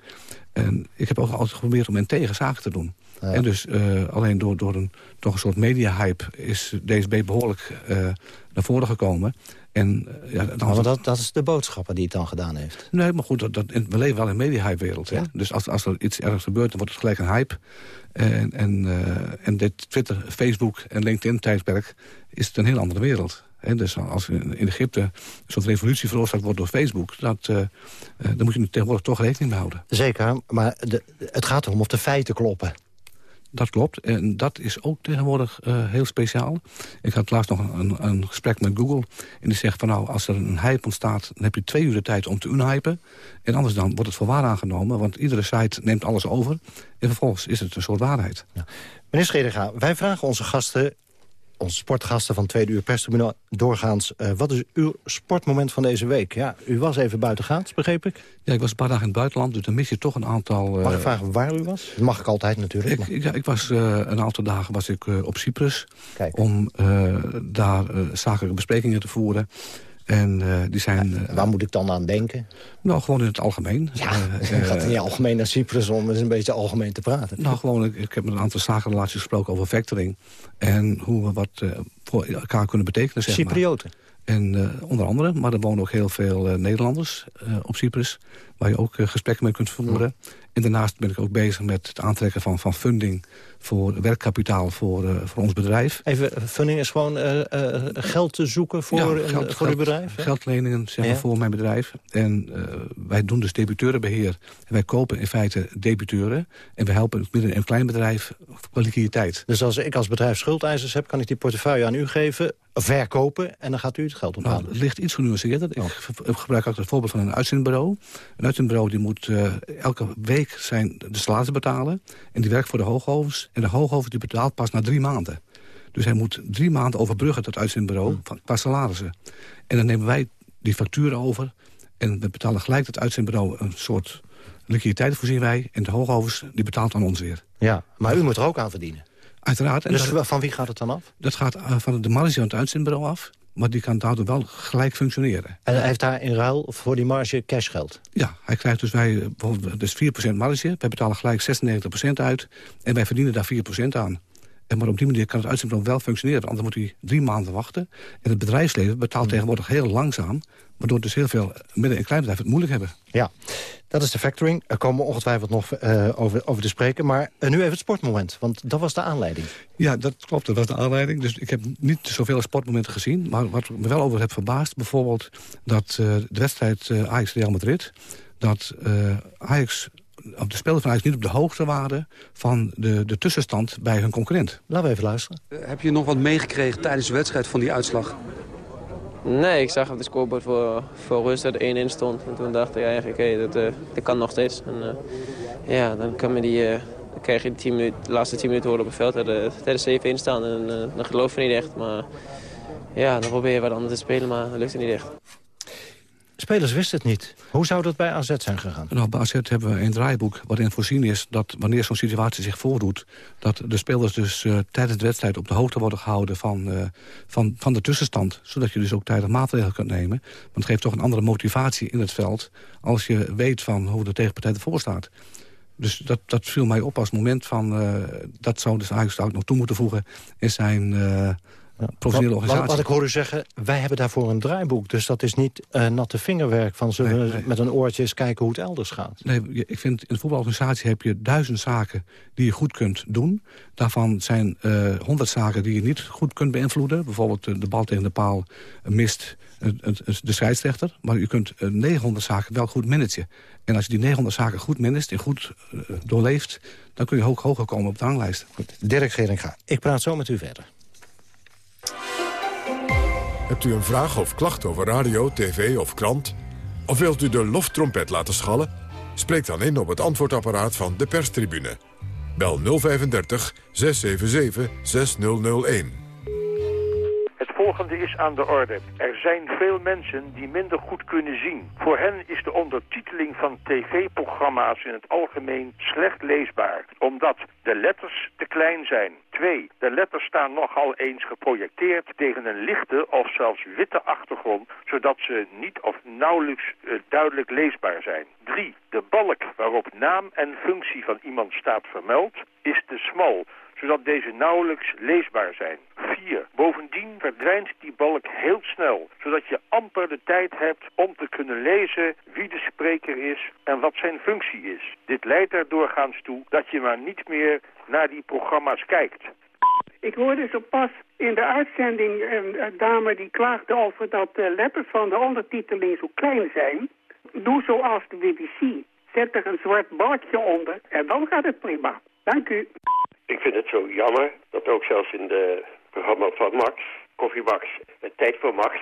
En ik heb ook altijd geprobeerd om hen tegen zaken te doen. Ja. En dus uh, alleen door, door een, toch een soort media-hype is DSB behoorlijk uh, naar voren gekomen. En, uh, ja, dan maar dat, dat is de boodschappen die het dan gedaan heeft. Nee, maar goed, dat, dat, we leven wel in een media-hype-wereld. Ja. Dus als, als er iets ergs gebeurt, dan wordt het gelijk een hype. En, en, en dit Twitter, Facebook en LinkedIn-tijdperk is het een heel andere wereld. Hè, dus als in Egypte een soort revolutie veroorzaakt wordt door Facebook... Dat, eh, eh, daar moet je tegenwoordig toch rekening mee houden. Zeker, maar de, het gaat erom of de feiten kloppen. Dat klopt. En dat is ook tegenwoordig eh, heel speciaal. Ik had laatst nog een, een gesprek met Google. En die zegt van nou, als er een hype ontstaat... dan heb je twee uur de tijd om te unhypen. En anders dan wordt het voor waar aangenomen. Want iedere site neemt alles over. En vervolgens is het een soort waarheid. Meneer Schedega, wij vragen onze gasten onze sportgasten van Tweede Uur Perstribune doorgaans... Uh, wat is uw sportmoment van deze week? Ja, u was even buitengaans, begreep ik? Ja, ik was een paar dagen in het buitenland, dus dan mis je toch een aantal... Uh... Mag ik vragen waar u was? Dat mag ik altijd natuurlijk. Ik, ja, ik was uh, een aantal dagen was ik, op Cyprus... Kijk. om daar zakelijke besprekingen te voeren... En uh, die zijn... Ja, waar moet ik dan aan denken? Nou, gewoon in het algemeen. Ja, uh, gaat niet algemeen naar Cyprus om eens een beetje algemeen te praten. Nou, gewoon, ik, ik heb met een aantal zakenrelaties gesproken over factoring. En hoe we wat uh, voor elkaar kunnen betekenen, zeg Cyprioten? Maar. En onder andere, maar er wonen ook heel veel Nederlanders op Cyprus... waar je ook gesprekken mee kunt voeren. En daarnaast ben ik ook bezig met het aantrekken van, van funding voor werkkapitaal voor, uh, voor ons bedrijf. Even, funding is gewoon uh, uh, geld te zoeken voor, ja, geld, voor uw bedrijf? Hè? Geldleningen zeg maar, ja. voor mijn bedrijf. En wij doen dus debiteurenbeheer. En wij kopen in feite debiteuren. En we helpen het midden- en kleinbedrijf voor liquiditeit. Dus als ik als bedrijf schuldeisers heb, kan ik die portefeuille aan u geven, verkopen en dan gaat u het geld ophalen? Nou, het ligt iets genuanceerder. Oh. Ik gebruik ook het voorbeeld van een uitzendbureau. Een uitzendbureau die moet elke week zijn de salarissen betalen. En die werkt voor de hoogovens. En de hoogover die betaalt pas na drie maanden. Dus hij moet drie maanden overbruggen tot uitzendbureau hmm. van, qua salarissen. En dan nemen wij die facturen over. En we betalen gelijk het uitzendbureau een soort liquiditeit voorzien wij. En de hoogovers die betaalt aan ons weer. Ja, maar u moet er ook aan verdienen. Uiteraard. En dus dat, van wie gaat het dan af? Dat gaat van de marge van het uitzendbureau af. Maar die kan daardoor wel gelijk functioneren. En hij heeft daar in ruil voor die marge cashgeld? Ja, hij krijgt dus wij bijvoorbeeld dus 4% marge. Wij betalen gelijk 96% uit. En wij verdienen daar 4% aan. En maar op die manier kan het uitzendbureau wel functioneren. Anders moet hij drie maanden wachten. En het bedrijfsleven betaalt tegenwoordig heel langzaam. Waardoor dus heel veel midden- en kleinbedrijven het moeilijk hebben. Ja, dat is de factoring. Er komen ongetwijfeld nog uh, over, over te spreken. Maar uh, nu even het sportmoment, want dat was de aanleiding. Ja, dat klopt. Dat was de aanleiding. Dus ik heb niet zoveel sportmomenten gezien. Maar wat ik me wel over heb verbaasd... bijvoorbeeld dat uh, de wedstrijd Ajax-Real Madrid... dat Ajax op de spelers van Ajax niet op de hoogte waren... van de, de tussenstand bij hun concurrent. Laten we even luisteren. heb je nog wat meegekregen tijdens de wedstrijd van die uitslag? Nee, ik zag op de scorebord voor, voor rust dat er 1-1 stond. En toen dacht ik eigenlijk, oké, okay, dat, uh, dat kan nog steeds. En, uh, ja, dan, kan me die, uh, dan krijg je de, 10 minuten, de laatste 10 minuten horen op het veld tijdens 7-1 staan. En dan geloof je niet echt. Maar ja, dan probeer je wat anders te spelen, maar dat lukt het niet echt. Spelers wisten het niet. Hoe zou dat bij AZ zijn gegaan? Nou, bij AZ hebben we een draaiboek waarin voorzien is... dat wanneer zo'n situatie zich voordoet... dat de spelers dus uh, tijdens de wedstrijd op de hoogte worden gehouden van, uh, van, van de tussenstand. Zodat je dus ook tijdig maatregelen kunt nemen. Want het geeft toch een andere motivatie in het veld... als je weet van hoe de tegenpartij ervoor staat. Dus dat, dat viel mij op als moment van... Uh, dat zou dus eigenlijk nog toe moeten voegen in zijn... Ja. Professionele organisatie. Wat, wat, ik hoor u zeggen, wij hebben daarvoor een draaiboek. Dus dat is niet uh, natte vingerwerk van zullen nee, nee. met een oortje eens kijken hoe het elders gaat. Nee, ik vind in de voetbalorganisatie heb je duizend zaken die je goed kunt doen. Daarvan zijn uh, honderd zaken die je niet goed kunt beïnvloeden. Bijvoorbeeld uh, de bal tegen de paal mist de scheidsrechter. Maar je kunt 900 zaken wel goed managen. En als je die 900 zaken goed managt en goed doorleeft... dan kun je hoog hoger komen op de ranglijst. Goed. Dirk Geringa, ik praat zo met u verder. Hebt u een vraag of klacht over radio, tv of krant? Of wilt u de loftrompet laten schallen? Spreek dan in op het antwoordapparaat van de perstribune. Bel 035 677 6001. Volgende is aan de orde. Er zijn veel mensen die minder goed kunnen zien. Voor hen is de ondertiteling van tv-programma's in het algemeen slecht leesbaar. Omdat de letters te klein zijn. 2. De letters staan nogal eens geprojecteerd tegen een lichte of zelfs witte achtergrond, zodat ze niet of nauwelijks uh, duidelijk leesbaar zijn. 3. De balk waarop naam en functie van iemand staat vermeld is te smal zodat deze nauwelijks leesbaar zijn. 4. Bovendien verdwijnt die balk heel snel, zodat je amper de tijd hebt om te kunnen lezen wie de spreker is en wat zijn functie is. Dit leidt er doorgaans toe dat je maar niet meer naar die programma's kijkt. Ik hoorde zo pas in de uitzending een, dame die klaagde over dat de letters van de ondertiteling zo klein zijn. Doe zoals de BBC. Zet er een zwart bordje onder en dan gaat het prima. Dank u. Ik vind het zo jammer dat ook zelfs in de programma van Max, Koffie Max, Tijd voor Max,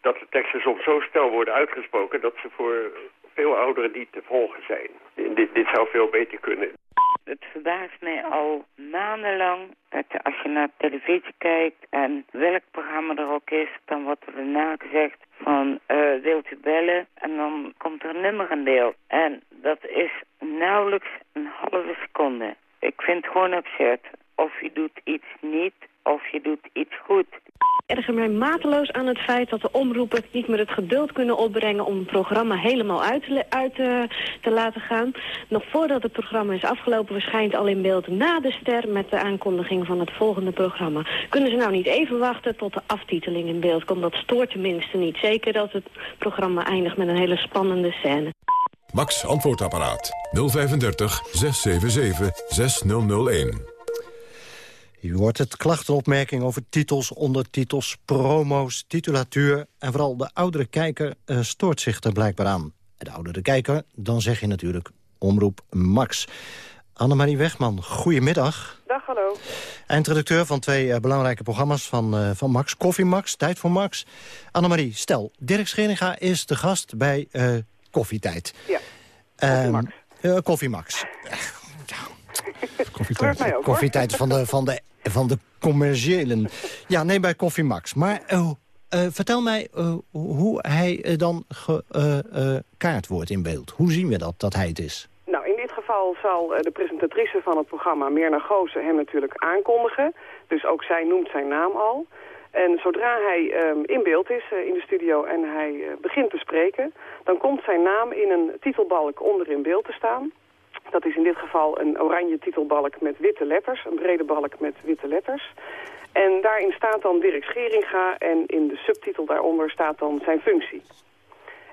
dat de teksten soms zo snel worden uitgesproken dat ze voor veel ouderen niet te volgen zijn. Dit, dit zou veel beter kunnen. Het verbaast mij al maandenlang dat als je naar televisie kijkt en welk programma er ook is, dan wordt er daarna gezegd van uh, wilt u bellen en dan komt er een nummer in beeld. En dat is nauwelijks een halve seconde. Ik vind het gewoon absurd. Of je doet iets niet, of je doet iets goed. Ik erger mij mateloos aan het feit dat de omroepen niet meer het geduld kunnen opbrengen om het programma helemaal uit, uit uh, te laten gaan. Nog voordat het programma is afgelopen verschijnt al in beeld na de ster met de aankondiging van het volgende programma. Kunnen ze nou niet even wachten tot de aftiteling in beeld komt? Dat stoort tenminste niet. Zeker dat het programma eindigt met een hele spannende scène. Max Antwoordapparaat 035 677 6001. U hoort het klachtenopmerking over titels, ondertitels, promo's, titulatuur... en vooral de oudere kijker uh, stoort zich er blijkbaar aan. De oudere kijker, dan zeg je natuurlijk Omroep Max. Annemarie Wegman, goedemiddag. Dag, hallo. Eindredacteur van twee uh, belangrijke programma's van, uh, van Max. Koffie Max, Tijd voor Max. Annemarie, stel, Dirk Scheringa is de gast bij Koffietijd. Ja, Koffie Max. Koffie Max. Koffietijd, ook, koffietijd van de, van, de, van de commerciële. Ja, nee, bij Koffie Max. Maar uh, uh, vertel mij uh, hoe hij dan gekaart wordt in beeld. Hoe zien we dat, dat hij het is? Nou, in dit geval zal de presentatrice van het programma, Mirna Goosen, hem natuurlijk aankondigen. Dus ook zij noemt zijn naam al. En zodra hij um, in beeld is in de studio en hij begint te spreken... dan komt zijn naam in een titelbalk onder in beeld te staan... Dat is in dit geval een oranje titelbalk met witte letters, een brede balk met witte letters. En daarin staat dan Dirk Scheringa en in de subtitel daaronder staat dan zijn functie.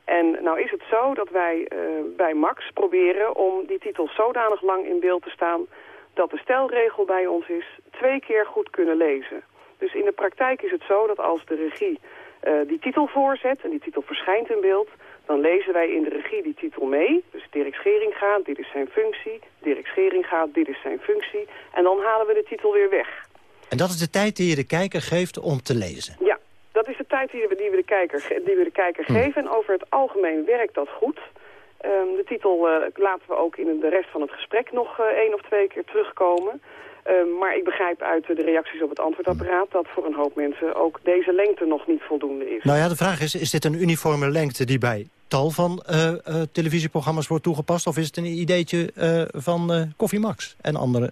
En nou is het zo dat wij uh, bij Max proberen om die titel zodanig lang in beeld te staan... dat de stelregel bij ons is twee keer goed kunnen lezen. Dus in de praktijk is het zo dat als de regie uh, die titel voorzet en die titel verschijnt in beeld dan lezen wij in de regie die titel mee. Dus Dirk Scheringa, dit is zijn functie. Dirk Scheringa, dit is zijn functie. En dan halen we de titel weer weg. En dat is de tijd die je de kijker geeft om te lezen? Ja, dat is de tijd die we, die we de kijker, die we de kijker hm. geven. En over het algemeen werkt dat goed. Um, de titel uh, laten we ook in de rest van het gesprek nog uh, één of twee keer terugkomen. Um, maar ik begrijp uit de reacties op het antwoordapparaat... dat voor een hoop mensen ook deze lengte nog niet voldoende is. Nou ja, de vraag is, is dit een uniforme lengte die bij tal van uh, uh, televisieprogramma's wordt toegepast? Of is het een ideetje uh, van Koffie Max en andere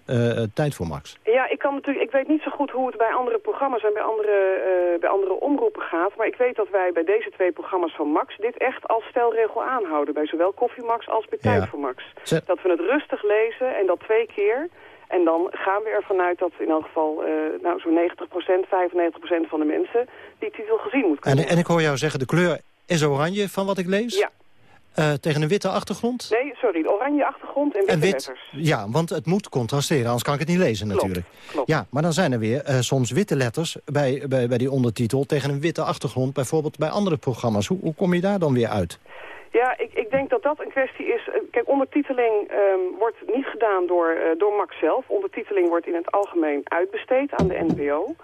Tijd voor Max? Ja, ik, kan natuurlijk, ik weet niet zo goed hoe het bij andere programma's en bij andere, bij andere omroepen gaat. Maar ik weet dat wij bij deze twee programma's van Max dit echt als stelregel aanhouden. Bij zowel Koffie Max als bij Tijd voor Max. Dat we het rustig lezen en dat twee keer... En dan gaan we ervan uit dat in elk geval uh, nou, zo'n 90% 95% van de mensen die titel gezien moet kunnen. En, en ik hoor jou zeggen, de kleur is oranje van wat ik lees? Ja. Uh, tegen een witte achtergrond? Nee, sorry, oranje achtergrond en witte en wit, letters. Ja, want het moet contrasteren, anders kan ik het niet lezen natuurlijk. Klopt. Ja, maar dan zijn er weer uh, soms witte letters bij, bij, bij die ondertitel... tegen een witte achtergrond, bijvoorbeeld bij andere programma's. Hoe, hoe kom je daar dan weer uit? Ja, ik, ik denk dat dat een kwestie is... Kijk, ondertiteling um, wordt niet gedaan door, uh, door Max zelf. Ondertiteling wordt in het algemeen uitbesteed aan de NPO.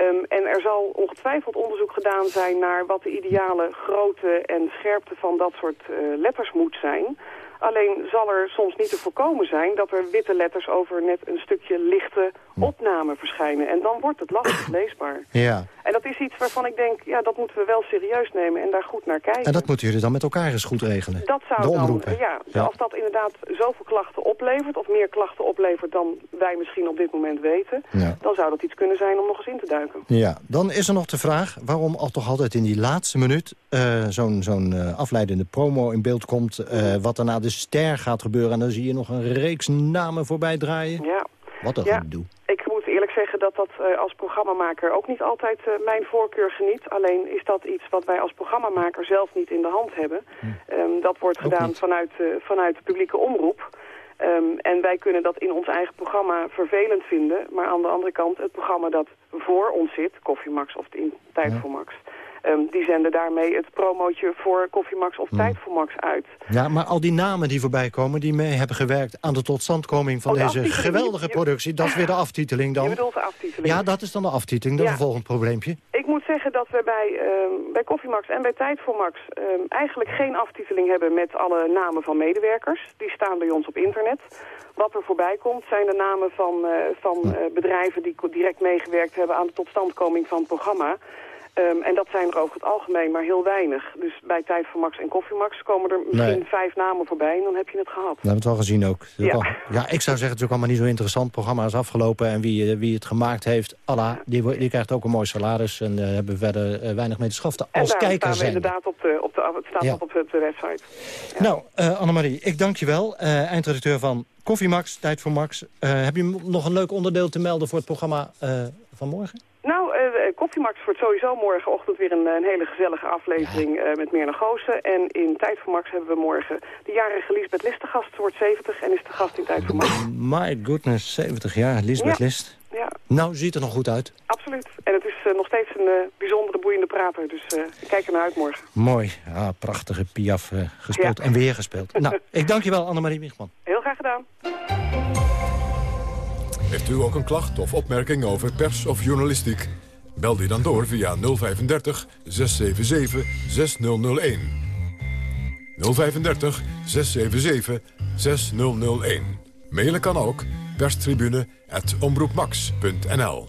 Um, en er zal ongetwijfeld onderzoek gedaan zijn naar wat de ideale grootte en scherpte van dat soort uh, letters moet zijn. Alleen zal er soms niet te voorkomen zijn dat er witte letters over net een stukje lichte opname verschijnen. En dan wordt het lastig leesbaar. Ja. En dat is iets waarvan ik denk, ja, dat moeten we wel serieus nemen en daar goed naar kijken. En dat moeten jullie dan met elkaar eens goed regelen? Dat zou de dan, ja, ja, als dat inderdaad zoveel klachten oplevert, of meer klachten oplevert dan wij misschien op dit moment weten, ja. dan zou dat iets kunnen zijn om nog eens in te duiken. Ja, dan is er nog de vraag waarom al toch altijd in die laatste minuut uh, zo'n zo'n uh, afleidende promo in beeld komt, uh, wat er na de ster gaat gebeuren. En dan zie je nog een reeks namen voorbij draaien. Ja. Wat een ja. gedoe. Ik moet eerlijk zeggen dat dat uh, als programmamaker ook niet altijd uh, mijn voorkeur geniet. Alleen is dat iets wat wij als programmamaker zelf niet in de hand hebben. Hm. Um, dat wordt gedaan vanuit, uh, vanuit de publieke omroep. Ehm, en wij kunnen dat in ons eigen programma vervelend vinden. Maar aan de andere kant, het programma dat voor ons zit, Koffie Max of in Tijd voor Max... Ehm, die zenden daarmee het promootje voor Koffiemax of Tijd voor Max uit. Ja, maar al die namen die voorbij komen... die mee hebben gewerkt aan de totstandkoming van Oh, de deze geweldige productie... dat is weer de aftiteling dan? Je bedoelt de aftiteling. Ja, dat is dan de aftiteling. Dat is Ja. een volgend probleempje. Ik moet zeggen dat we bij, ehm bij Koffiemax en bij Tijd voor Max ehm, eigenlijk geen aftiteling hebben met alle namen van medewerkers. Die staan bij ons op internet. Wat er voorbij komt zijn de namen van, eh, van eh, bedrijven die direct meegewerkt hebben aan de totstandkoming van het programma. Ehm, en dat zijn er over het algemeen maar heel weinig. Dus bij Tijd voor Max en Koffiemax komen er misschien Nee. vijf namen voorbij en dan heb je het gehad. We hebben het wel gezien ook. Ja. Ik zou zeggen, het is ook allemaal niet zo interessant. Het programma is afgelopen en wie, eh, wie het gemaakt heeft... Allah, die, die krijgt ook een mooi salaris en eh hebben verder eh, weinig mee te schaften. En Als daar kijker staan we zijn. inderdaad op de, op de, het staat Ja. op, op de website. Nou, eh Annemarie, ik dank je wel. eindredacteur van Koffie Max, Tijd voor Max. Heb je nog een leuk onderdeel te melden voor het programma van morgen? Eh Koffiemax wordt sowieso morgenochtend weer een, een hele gezellige aflevering eh, met Mirna Goossen. En in Tijd voor Max hebben we morgen de jarige Lisbeth List te gast. Ze wordt 70 en is de gast in Tijd voor Max. My goodness, 70 jaar, Lisbeth Ja. List. Ja, Nou, ziet er nog goed uit. absoluut. En het is eh, nog steeds een bijzondere, boeiende prater. Dus eh, ik kijk er naar uit morgen. Mooi. Ja, prachtige Piaf eh, gespeeld Ja. en weer gespeeld. nou, ik dank je wel, Annemarie Wiegman. Heel graag gedaan. Heeft u ook een klacht of opmerking over pers of journalistiek? Bel die dan door via 035 677 6001. 035 677 6001. Mailen kan ook perstribune.omroepmax.nl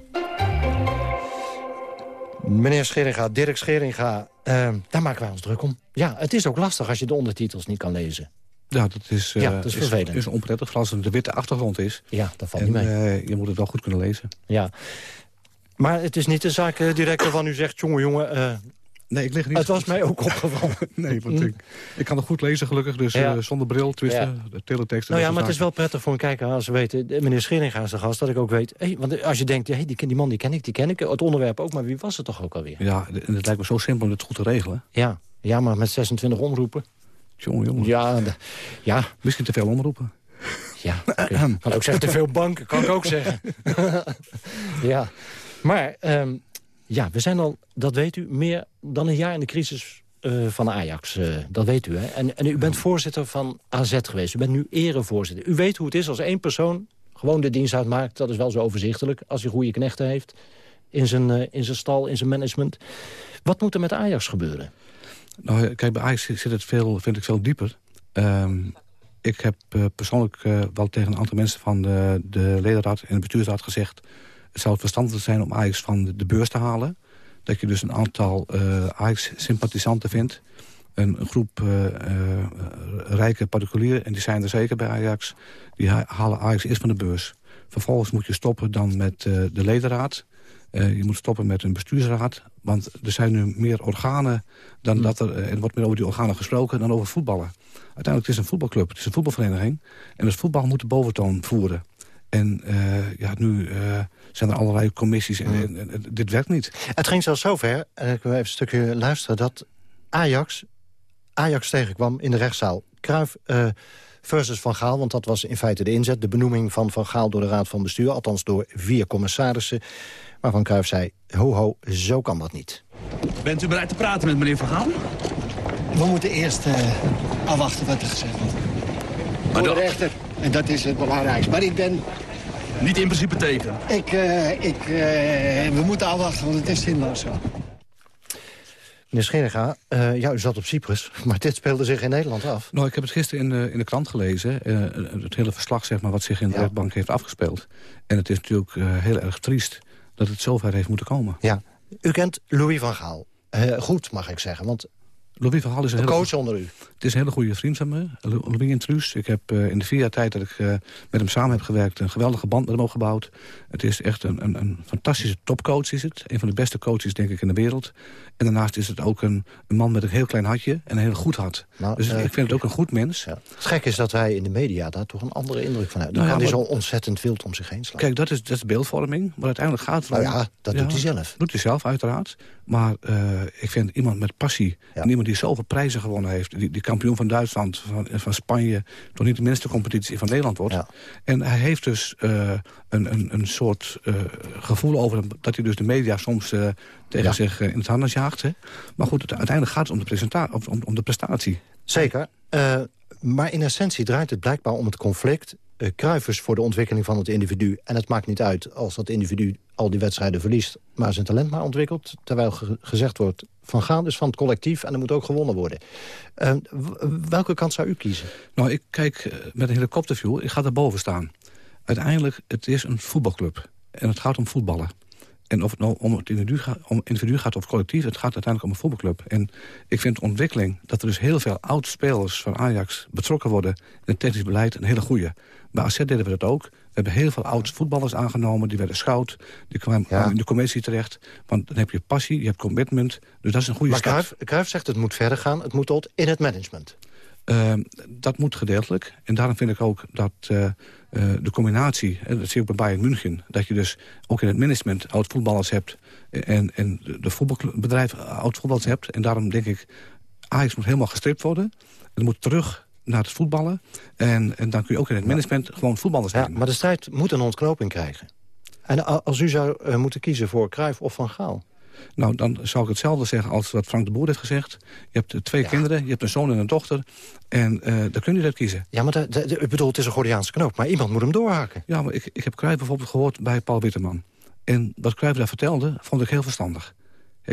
Meneer Scheringa, Dirk Scheringa, eh, daar maken wij ons druk om. Ja, het is ook lastig als je de ondertitels niet kan lezen. Ja, dat is, eh, Ja, dat is vervelend. is onprettig, vooral als het de witte achtergrond is. Ja, dat valt en, niet mee. eh, je moet het wel goed kunnen lezen. Ja. Maar het is niet de zaak, eh, van u zegt... jongen, jongen, eh, Nee, ik lig niet. het was mij ook opgevallen. Nee, want ik, ik kan het goed lezen gelukkig, dus Ja. eh, zonder bril, twisten, Ja. de teletext. Nou ja, maar het is wel prettig voor een kijker als ze weten... meneer Scheringa is de gast, dat ik ook weet... Hey, want als je denkt, hey, die, die man die ken ik, die ken ik. Het onderwerp ook, maar wie was het toch ook alweer? Ja, en het lijkt me zo simpel om het goed te regelen. Ja, ja maar met 26 omroepen. Jongen, jongen. Ja, ja. Misschien te veel omroepen. Ja, ik kan ook zeggen te veel banken, kan ik ook zeggen. ja, maar ehm, ja, we zijn al, dat weet u, meer dan een jaar in de crisis eh, van Ajax. eh, dat weet u, hè? En, en u bent voorzitter van AZ geweest. U bent nu erevoorzitter. U weet hoe het is als één persoon gewoon de dienst uitmaakt. Dat is wel zo overzichtelijk, als hij goede knechten heeft... in zijn, eh, in zijn stal, in zijn management. Wat moet er met Ajax gebeuren? Nou, kijk, bij Ajax zit het veel, vind ik veel dieper. Ehm, ik heb persoonlijk wel tegen een aantal mensen van de, de ledenraad en de bestuursraad gezegd... het zou verstandig zijn om Ajax van de, beurs te halen. Dat je dus een aantal eh, Ajax-sympathisanten vindt. Een, een groep eh, eh, rijke particulieren, en die zijn er zeker bij Ajax... die ha- halen Ajax eerst van de beurs. Vervolgens moet je stoppen dan met de ledenraad... Je moet stoppen met een bestuursraad. Want er zijn nu meer organen dan dat er... er wordt meer over die organen gesproken dan over voetballen. Uiteindelijk het is een voetbalclub, het is een voetbalvereniging. En het voetbal moet de boventoon voeren. En eh, ja, nu eh, zijn er allerlei commissies en, en- en- en dit werkt niet. Het ging zelfs zover, en ik wil even een stukje luisteren... dat Ajax, Ajax tegenkwam in de rechtszaal. Cruijff eh, versus Van Gaal, want dat was in feite de inzet. De benoeming van Van Gaal door de Raad van Bestuur. Althans door vier commissarissen. Waarvan Cruijff zei, ho ho, zo kan dat niet. Bent u bereid te praten met meneer Van Gaal? We moeten eerst eh, afwachten wat er gezegd wordt. Door de rechter. En dat is het belangrijkste. Maar ik ben... Niet in principe tegen? Ik, eh, ik, eh, we moeten afwachten, want het is zinloos zo. Meneer Scheringa, eh, ja, u zat op Cyprus, maar dit speelde zich in Nederland af. Nou, ik heb het gisteren in de, in de krant gelezen. eh, het hele verslag zeg maar, wat zich in de rechtbank heeft afgespeeld. En het is natuurlijk eh, heel erg triest dat het zover heeft moeten komen. Ja, u kent Louis van Gaal. Eh, goed, mag ik zeggen, want Louis van Gaal is een de hele coach onder u. Het is een hele goede vriend van me, Lou- Louis Intruus. Ik heb eh, in de vier jaar tijd dat ik eh, met hem samen heb gewerkt... een geweldige band met hem opgebouwd. Het is echt een, een, een fantastische topcoach is het. Een van de beste coaches denk ik in de wereld. En daarnaast is het ook een, een man met een heel klein hartje en een heel goed hart. Nou, dus eh, ik vind het ook een goed mens. Het gek is dat wij in de media daar toch een andere indruk van hebben. Dan Nou ja, kan hij zo ontzettend wild om zich heen slaan. Kijk, dat is, dat is beeldvorming. Maar uiteindelijk gaat het. Nou ja, dat doet hij zelf. doet hij zelf, uiteraard. Maar uh, ik vind iemand met passie... en iemand die zoveel prijzen gewonnen heeft... die, die kampioen van Duitsland, van, van Spanje... toch niet de minste competitie van Nederland wordt. Ja. En hij heeft dus uh, een, een, een soort uh, gevoel over... dat hij dus de media soms tegen ja. zich in het harnas jaagt. Hè. Maar goed, het, uiteindelijk gaat het om de, presenta om, om de prestatie. Zeker. maar in essentie draait het blijkbaar om het conflict Kruivers voor de ontwikkeling van het individu. En het maakt niet uit als dat individu al die wedstrijden verliest... maar zijn talent maar ontwikkelt. Terwijl gezegd wordt, van gaan dus van het collectief... en er moet ook gewonnen worden. Uh, welke kant zou u kiezen? Nou, ik kijk eh, met een helikopterview. Ik ga erboven staan. Uiteindelijk, het is een voetbalclub. En het gaat om voetballen. En of het nou om het individu gaat, om individu gaat of collectief... het gaat uiteindelijk om een voetbalclub. En ik vind ontwikkeling dat er dus heel veel oud-spelers van Ajax... betrokken worden in het technisch beleid een hele goede. Bij AZ deden we dat ook. We hebben heel veel oud voetballers aangenomen. Die werden scout. Die kwamen in de commissie terecht. Want dan heb je passie, je hebt commitment. Dus dat is een goede maar start. Maar Cruijff zegt het moet verder gaan. Het moet tot in het management. Uh, dat moet gedeeltelijk. En daarom vind ik ook dat uh, uh, de combinatie... en dat zie ik bij Bayern München... dat je dus ook in het management oud-voetballers hebt... en, en de voetbalbedrijf oud-voetballers hebt. En daarom denk ik... Ajax moet helemaal gestript worden. Het moet terug naar het voetballen. En, en dan kun je ook in het management gewoon voetballers ja, Maar de strijd moet een ontknoping krijgen. En als u zou uh, moeten kiezen voor Cruijff of Van Gaal... Nou, dan zou ik hetzelfde zeggen als wat Frank de Boer heeft gezegd. Je hebt twee kinderen, je hebt een zoon en een dochter. En uh, dan kun je dat kiezen. Ja, maar ik bedoel, het is een Gordiaanse knoop. Maar iemand moet hem doorhaken. Ja, maar ik, ik heb Cruijff bijvoorbeeld gehoord bij Paul Witteman. En wat Cruijff daar vertelde, vond ik heel verstandig.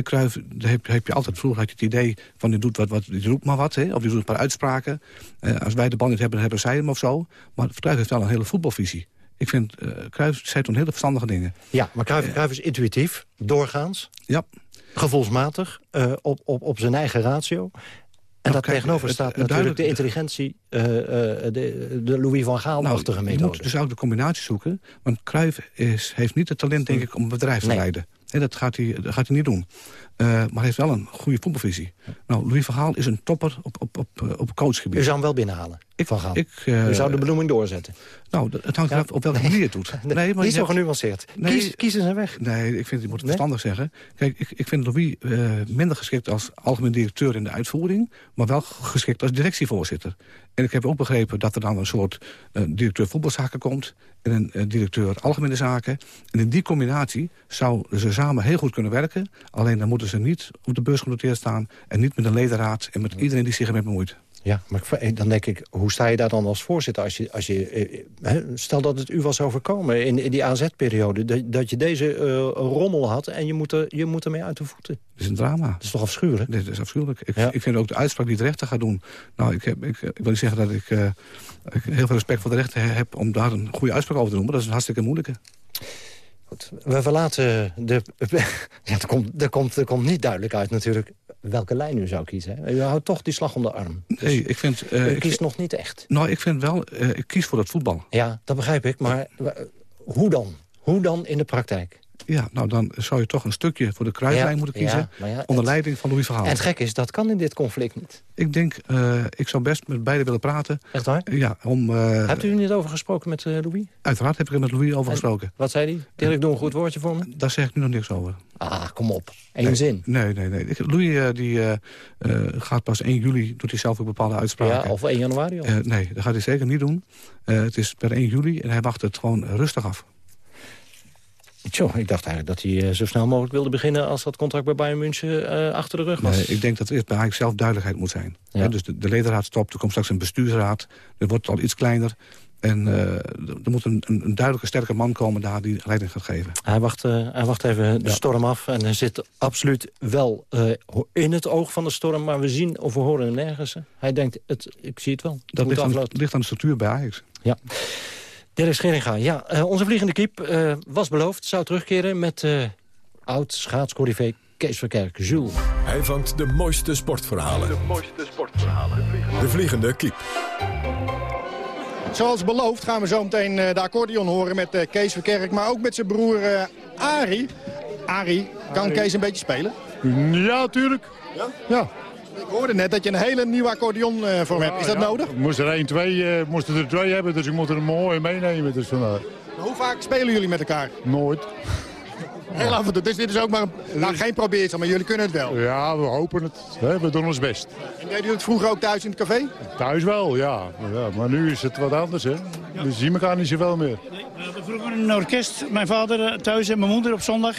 Cruijff, heb, heb je altijd vroeger had je het idee van die doet wat, wat die roept maar wat, hè, of die doet een paar uitspraken. Uh, als wij de bal niet hebben, hebben zij hem of zo. Maar Cruijff heeft wel een hele voetbalvisie. Ik vind, uh, Cruijff zei toen hele verstandige dingen. Ja, maar Cruijff, Cruijff is intuïtief, doorgaans. Ja. Gevoelsmatig, uh, op, op, op zijn eigen ratio. En nou, dat kijk, tegenover staat het, natuurlijk de intelligentie, uh, de, de Louis van Gaal-achtige nou, methode. Je moet dus ook de combinatie zoeken. Want Cruijff is, heeft niet het talent, denk ik, om een bedrijf te nee. leiden. Dat, gaat hij, dat gaat hij niet doen. Uh, maar hij heeft wel een goede voetbalvisie. Nou, Louis Verhaal is een topper op, op, op, op coachgebied. U zou hem wel binnenhalen, ik, Van Gaal. Ik, uh, U zou de bloeming doorzetten. Nou, het hangt ja, op welke manier het doet. Nee, maar niet zo genuanceerd. Nee, kies, kiezen zijn weg. Nee, ik vind, je moet het verstandig zeggen. Kijk, ik, ik vind Louis uh, minder geschikt als algemeen directeur in de uitvoering... maar wel geschikt als directievoorzitter. En ik heb ook begrepen dat er dan een soort directeur voetbalzaken komt... en een directeur algemene zaken. En in die combinatie zouden ze samen heel goed kunnen werken. Alleen dan moeten ze niet op de beurs genoteerd staan... en niet met een ledenraad en met iedereen die zich ermee bemoeit. Ja, maar dan denk ik, hoe sta je daar dan als voorzitter? Als je, als je, stel dat het u was overkomen in, in die AZ-periode... Dat, dat je deze uh, rommel had en je moet, er, je moet ermee uit de voeten. Dat is een drama. Dat is toch afschuwelijk? Dit is afschuwelijk. Ik, ja. ik vind ook de uitspraak die de rechter gaat doen... Nou, ik, heb, ik, ik wil niet zeggen dat ik, uh, ik heel veel respect voor de rechter heb... om daar een goede uitspraak over te doen, maar dat is een hartstikke moeilijke. Goed, we verlaten de... Ja, er, komt, er, komt, er komt niet duidelijk uit natuurlijk welke lijn u zou kiezen. Hè? U houdt toch die slag om de arm. Dus nee, ik vind... Uh, u kiest nog niet echt. Nou, ik vind wel... Uh, ik kies voor het voetbal. Ja, dat begrijp ik. Maar uh, hoe dan? Hoe dan in de praktijk? Ja, nou dan zou je toch een stukje voor de kruislijn ja, moeten kiezen... Ja, ja, onder leiding van Louis Verhaal. En het gek is, dat kan in dit conflict niet. Ik denk, uh, ik zou best met beiden willen praten. Echt waar? Ja, om... Uh, Hebt u er niet over gesproken met uh, Louis? Uiteraard heb ik er met Louis over en gesproken. Wat zei hij? Dirk, doe een goed woordje voor me? Daar zeg ik nu nog niks over. Ah, kom op. Eén nee, zin. Nee, nee, nee. Louis die, gaat pas 1 juli, doet hij zelf ook bepaalde uitspraken. Ja, of 1 januari al? nee, dat gaat hij zeker niet doen. het is per 1 juli en hij wacht het gewoon rustig af. Ik dacht eigenlijk dat hij uh, zo snel mogelijk wilde beginnen... als dat contract bij Bayern München uh, achter de rug was. Nee, ik denk dat er eerst bij Ajax zelf duidelijkheid moet zijn. Ja. Dus de, de ledenraad stopt, er komt straks een bestuursraad. Er wordt al iets kleiner. En uh, er moet een, een, duidelijke, sterke man komen daar die leiding gaat geven. Hij wacht, hij wacht even de ja. storm af. En hij zit absoluut wel in het oog van de storm. Maar we zien of we horen hem nergens. Hij denkt, het, ik zie het wel. Het dat ligt aan, ligt aan de structuur bij Ajax. Ja. Dirk Scheringa, ja, uh, onze vliegende kiep uh, was beloofd. Zou terugkeren met uh, oud schaatscorrivé Kees Verkerk, Jules. Hij vangt de mooiste sportverhalen. De mooiste sportverhalen. De vliegende, de vliegende kiep. Zoals beloofd gaan we zo meteen de accordeon horen met Kees Verkerk. Maar ook met zijn broer Arie. Arie, kan Arie. Kees een beetje spelen? Ja, tuurlijk. Ja? Ja. Ik hoorde net dat je een hele nieuwe accordeon uh, voor ja, hebt. Is dat ja. nodig? Ik moest er één, twee, uh, moesten er twee hebben, dus ik moet er een mooie meenemen. Dus vandaar. Hoe vaak spelen jullie met elkaar? Nooit. Heel af en toe. Dus dit is ook maar een, nou, geen probeersel, maar jullie kunnen het wel. Ja, we hopen het. Hè, we doen ons best. En deden jullie het vroeger ook thuis in het café? Thuis wel, ja. ja maar nu is het wat anders, hè. We zien elkaar niet zoveel meer. We hadden vroeger een orkest, mijn vader eh, thuis en mijn moeder op zondag,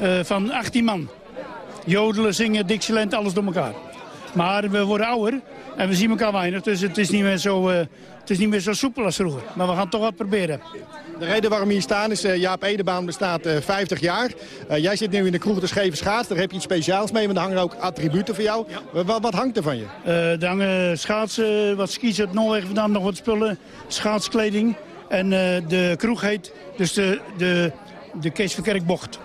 eh, van 18 man. Jodelen, zingen, Dixieland, alles door elkaar. Maar we worden ouder en we zien elkaar weinig, dus het is niet meer zo, eh, het is niet meer zo soepel als vroeger. Maar we gaan toch wat proberen. De reden waarom we hier staan is, uh, Jaap Edebaan bestaat uh, 50 jaar. Uh, jij zit nu in de kroeg de Scheve Schaats. Daar heb je iets speciaals mee, want er hangen ook attributen voor jou. Wat, wat, hangt er van je? er hangen schaatsen, wat skis uit Noorwegen vandaan, nog wat spullen, schaatskleding. En de kroeg heet dus de, de, de Kees van Kerkbocht.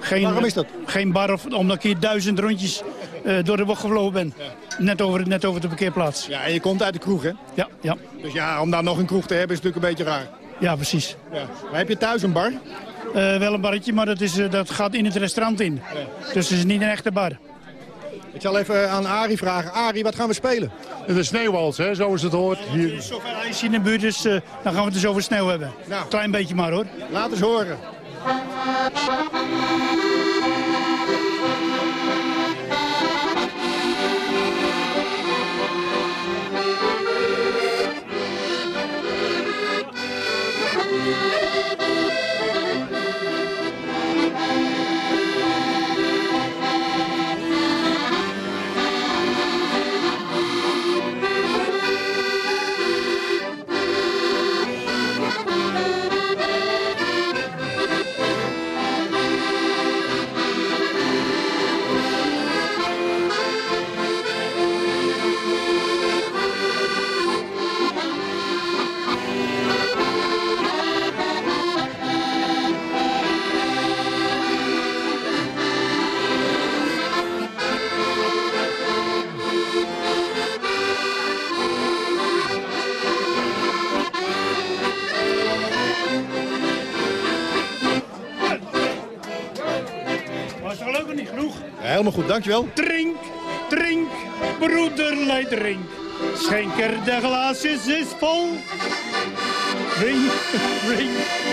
Geen, Waarom is dat? Geen bar, of, omdat ik hier duizend rondjes uh, door de bocht gevlogen ben. Net, over, net over de parkeerplaats. Ja, en je komt uit de kroeg, hè? Ja, ja. Dus ja, om daar nog een kroeg te hebben is natuurlijk een beetje raar. Ja, precies. Ja. Maar heb je thuis een bar? Uh, wel een barretje, maar dat, is, uh, dat gaat in het restaurant in. Ja. Dus het is niet een echte bar. Ik zal even aan Arie vragen. Arie, wat gaan we spelen? De sneeuwwals, hè, zoals het hoort. Hier. Er is zoveel ijs in de buurt, dus dan gaan we het dus over sneeuw hebben. Nou. Klein beetje maar, hoor. Laat eens horen. Helemaal goed, dankjewel. Drink, drink, broederlei, drink. Schenk er de glaasjes is vol. Drink, drink.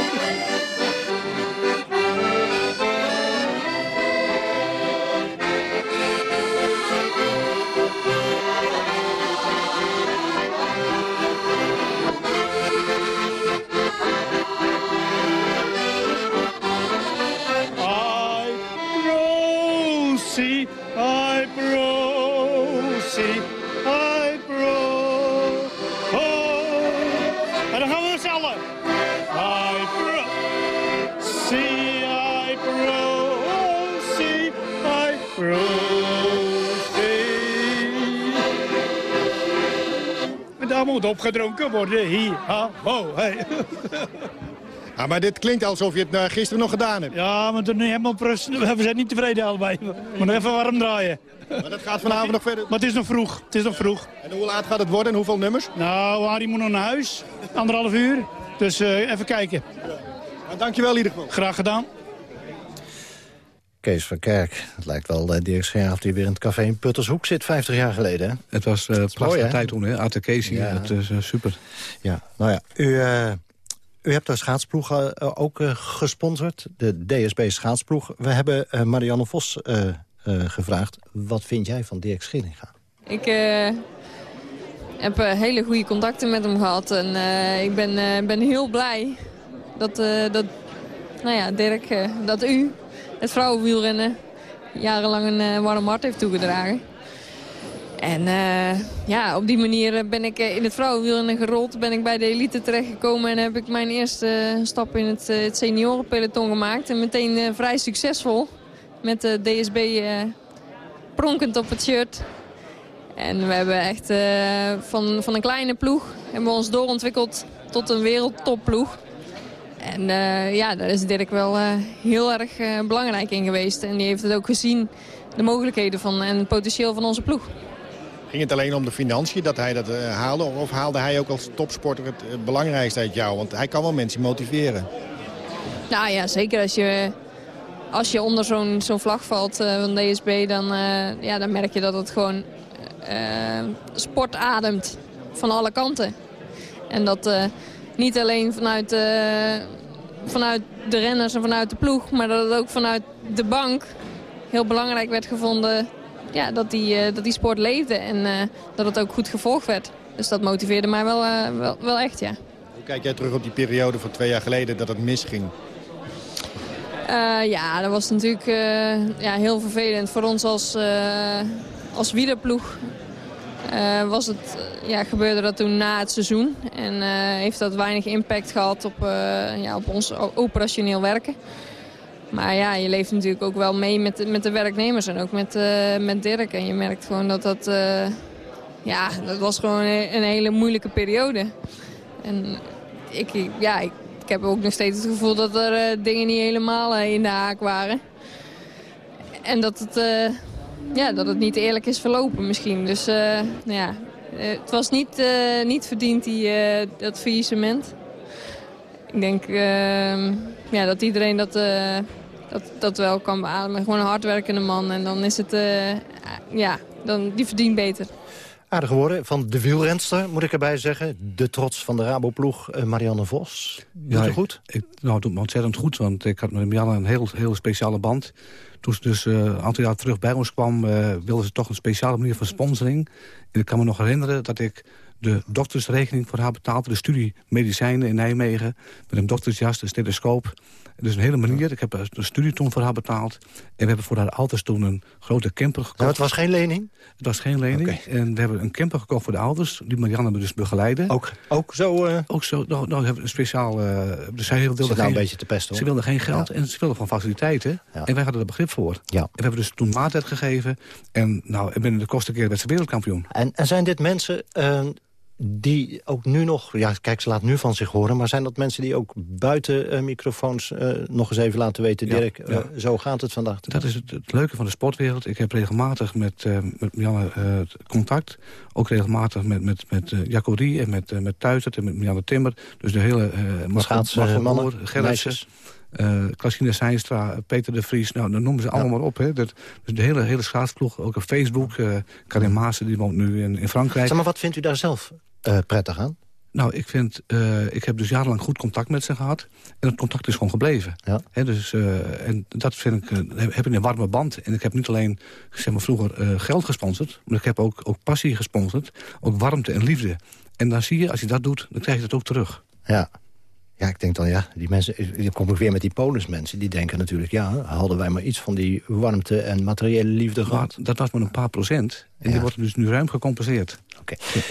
moet opgedronken worden. Hier, ha, ho, hey. Ja, maar dit klinkt alsof je het uh, gisteren nog gedaan hebt. Ja, maar toen helemaal prust. We zijn niet tevreden allebei. We moeten even warm draaien. Maar dat gaat vanavond nog verder? Maar het is nog vroeg. Het is nog vroeg. En hoe laat gaat het worden en hoeveel nummers? Nou, Harry moet nog naar huis. Anderhalf uur. Dus uh, even kijken. Ja. Maar dankjewel in ieder geval. Graag gedaan. Kees van Kerk. Het lijkt wel uh, Dirk Scheraf die weer in het café in Puttershoek zit, 50 jaar geleden. Hè? Het was uh, prachtige tijd toen, hè? Arte Casey. Ja. Het is uh, super. Ja, nou ja, u, u hebt de schaatsploeg ook gesponsord, de DSB schaatsploeg. We hebben Marianne Vos gevraagd, wat vind jij van Dirk Schillinga? Ik heb hele goede contacten met hem gehad en ik ben, ben heel blij dat, dat nou ja, Dirk, dat u het vrouwenwielrennen jarenlang een uh, warm hart heeft toegedragen. En uh, ja, op die manier ben ik in het vrouwenwielrennen gerold. Ben ik bij de elite terechtgekomen en heb ik mijn eerste stap in het, het seniorenpeloton gemaakt. En meteen vrij succesvol. Met de DSB pronkend op het shirt. En we hebben echt van, van een kleine ploeg hebben we ons doorontwikkeld tot een wereldtopploeg. En uh, ja, daar is Dirk wel uh, heel erg uh, belangrijk in geweest. En die heeft het ook gezien, de mogelijkheden van, en het potentieel van onze ploeg. Ging het alleen om de financiën dat hij dat haalde? Of haalde hij ook als topsporter het, het, belangrijkste uit jou? Want hij kan wel mensen motiveren. Nou ja, zeker als je, als je onder zo'n zo'n vlag valt van DSB... Dan, ja, dan merk je dat het gewoon sport ademt van alle kanten. En dat niet alleen vanuit uh, vanuit de renners en vanuit de ploeg, maar dat het ook vanuit de bank heel belangrijk werd gevonden ja, dat, die, eh, dat die sport leefde en eh, dat het ook goed gevolgd werd. Dus dat motiveerde mij wel, eh, wel, wel echt, ja. Hoe kijk jij terug op die periode van twee jaar geleden dat het misging? Uh, ja, dat was natuurlijk uh, ja, heel vervelend voor ons als, uh, als wielerploeg. Was het, ja, gebeurde dat toen na het seizoen. En heeft dat weinig impact gehad op, ja, op ons operationeel werken. Maar ja, je leeft natuurlijk ook wel mee met, met de werknemers en ook met, met Dirk. En je merkt gewoon dat dat... ja, dat was gewoon een hele moeilijke periode. En ik, ja, ik ik heb ook nog steeds het gevoel dat er dingen niet helemaal in de haak waren. En dat het, ja, dat het niet eerlijk is verlopen misschien. Dus nou ja, het was niet, niet verdiend die, dat faillissement. Ik denk ehm, ja, dat iedereen dat, dat, dat wel kan beademen. Gewoon een hardwerkende man. En dan is het, ja, dan, die verdient beter. Aardig geworden van de wielrenster, moet ik erbij zeggen. De trots van de Raboploeg, uh, Marianne Vos. Doet ja, het goed? Ik, nou, het doet me ontzettend goed, want ik had met Marianne een heel, heel speciale band. Toen ze dus uh, een aantal jaar terug bij ons kwam... Uh, wilde ze toch een speciale manier van sponsoring. En ik kan me nog herinneren dat ik de doktersrekening voor haar betaalde. De studie medicijnen in Nijmegen. Met een doktersjas, een stethoscoop. Dus een hele manier. Ik heb een studie toen voor haar betaald. En we hebben voor haar ouders toen een grote camper gekocht. Nou, het was geen lening? Het was geen lening. En we hebben een camper gekocht voor de ouders. Die Marianne me dus begeleiden. Ook, ook zo? Uh... Ook zo. Nou, nou hebben we een speciaal... Uh, dus zij wilde nou geen, een beetje te pesten hoor. Ze wilde geen geld en ze wilde van faciliteiten. Ja. En wij hadden er begrip voor. Ja. En we hebben dus toen maatwerk gegeven. En nou, binnen de kostenkeer werd ze wereldkampioen. En, en zijn dit mensen... Uh, die ook nu nog... Ja, kijk, ze laat nu van zich horen. Maar zijn dat mensen die ook buiten uh, microfoons uh, nog eens even laten weten... Ja, Dirk, ja. Uh, zo gaat het vandaag. Dat is het, het, leuke van de sportwereld. Ik heb regelmatig met, met Janne contact. Ook regelmatig met, met, met en met, met Tuitert en met Janne Timmer. Dus de hele... Uh, Schaatsmannen, meisjes. Uh, Klaasine Seinstra, Peter de Vries, nou, dan noemen ze allemaal maar op. Hè. Dat, dus de hele, hele schaatsploeg, ook op Facebook. Uh, Karin Maassen, die woont nu in, in Frankrijk. Zeg maar, wat vindt u daar zelf uh, prettig aan? Nou, ik vind, uh, ik heb dus jarenlang goed contact met ze gehad. En het contact is gewoon gebleven. Ja. He, dus, uh, en dat vind ik, uh, heb ik een warme band. En ik heb niet alleen zeg maar, vroeger geld gesponsord... maar ik heb ook, ook passie gesponsord. Ook warmte en liefde. En dan zie je, als je dat doet, dan krijg je dat ook terug. Ja. Ja, ik denk dan, ja, die mensen, dan kom ik weer met die polismensen. Die denken natuurlijk, ja, hadden wij maar iets van die warmte en materiële liefde gehad. Dat was maar een paar procent. En ja. die wordt dus nu ruim gecompenseerd. Oké. Okay.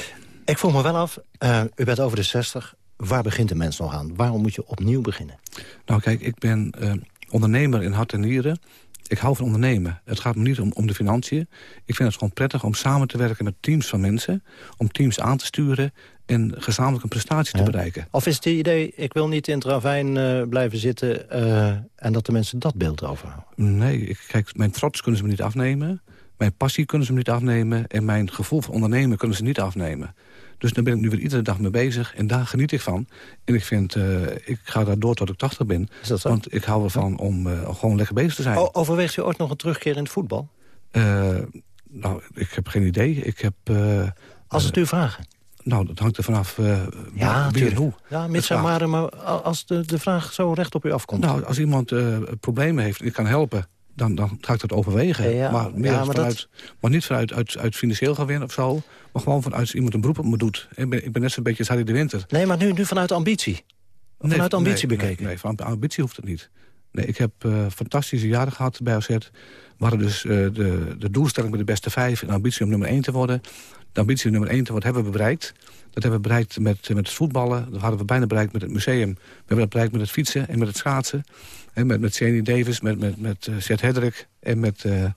Ik vroeg me wel af, uh, u bent over de 60. Waar begint de mens nog aan? Waarom moet je opnieuw beginnen? Nou kijk, ik ben uh, ondernemer in hart en nieren. Ik hou van ondernemen. Het gaat me niet om, om de financiën. Ik vind het gewoon prettig om samen te werken met teams van mensen. Om teams aan te sturen en gezamenlijk een prestatie ja. te bereiken. Of is het idee, ik wil niet in het ravijn uh, blijven zitten... Uh, en dat de mensen dat beeld overhouden? Nee, ik, kijk, mijn trots kunnen ze me niet afnemen. Mijn passie kunnen ze me niet afnemen. En mijn gevoel van ondernemen kunnen ze niet afnemen. Dus daar ben ik nu weer iedere dag mee bezig. En daar geniet ik van. En ik vind, uh, ik ga daar door tot ik 80 ben. Is dat zo? Want ik hou ervan om uh, gewoon lekker bezig te zijn. O overweegt u ooit nog een terugkeer in het voetbal? Uh, nou, ik heb geen idee. Ik heb... Als het u vragen? Nou, dat hangt er vanaf uh, ja, wie en hoe. Ja, mits maar, maar als de, de vraag zo recht op u afkomt. Nou, als iemand uh, problemen heeft en ik kan helpen... Dan, dan ga ik dat overwegen. Ja. Maar, meer ja, maar, vanuit, dat... maar niet vanuit uit, uit financieel gewin of zo. Maar gewoon vanuit iemand een beroep op me doet. Ik ben, ik ben net zo'n beetje Harry de Winter. Nee, maar nu, nu vanuit ambitie. Nee, vanuit ambitie nee, bekeken. Nee, nee, vanuit ambitie hoeft het niet. Nee, ik heb uh, fantastische jaren gehad bij OZ. We hadden dus uh, de, de doelstelling met de beste vijf... en de ambitie om nummer één te worden. De ambitie om nummer één te worden hebben we bereikt. Dat hebben we bereikt met, met het voetballen. Dat hadden we bijna bereikt met het museum. We hebben dat bereikt met het fietsen en met het schaatsen. En met, met Davis, met, met, met uh, Seth Hedrick en met uh, uh,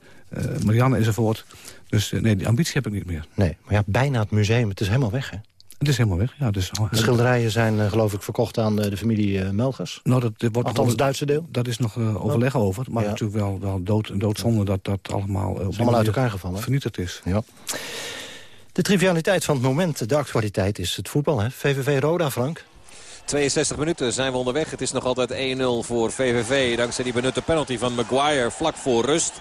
Marianne enzovoort. Dus nee, die ambitie heb ik niet meer. Nee, maar ja, bijna het museum. Het is helemaal weg, hè? Het is helemaal weg, ja. Dus, de schilderijen zijn, geloof ik, verkocht aan de familie Melgers. Nou, dat, dat wordt Althans het Duitse deel. Dat is nog overleg over. Maar ja. natuurlijk wel, wel dood, doodzonde dat dat allemaal... Is allemaal uit elkaar gevallen. Vernietigd is. Ja. De trivialiteit van het moment, de actualiteit, is het voetbal. Hè? VVV Roda, Frank? 62 minuten zijn we onderweg. Het is nog altijd 1-0 voor VVV. Dankzij die benutte penalty van Maguire vlak voor rust.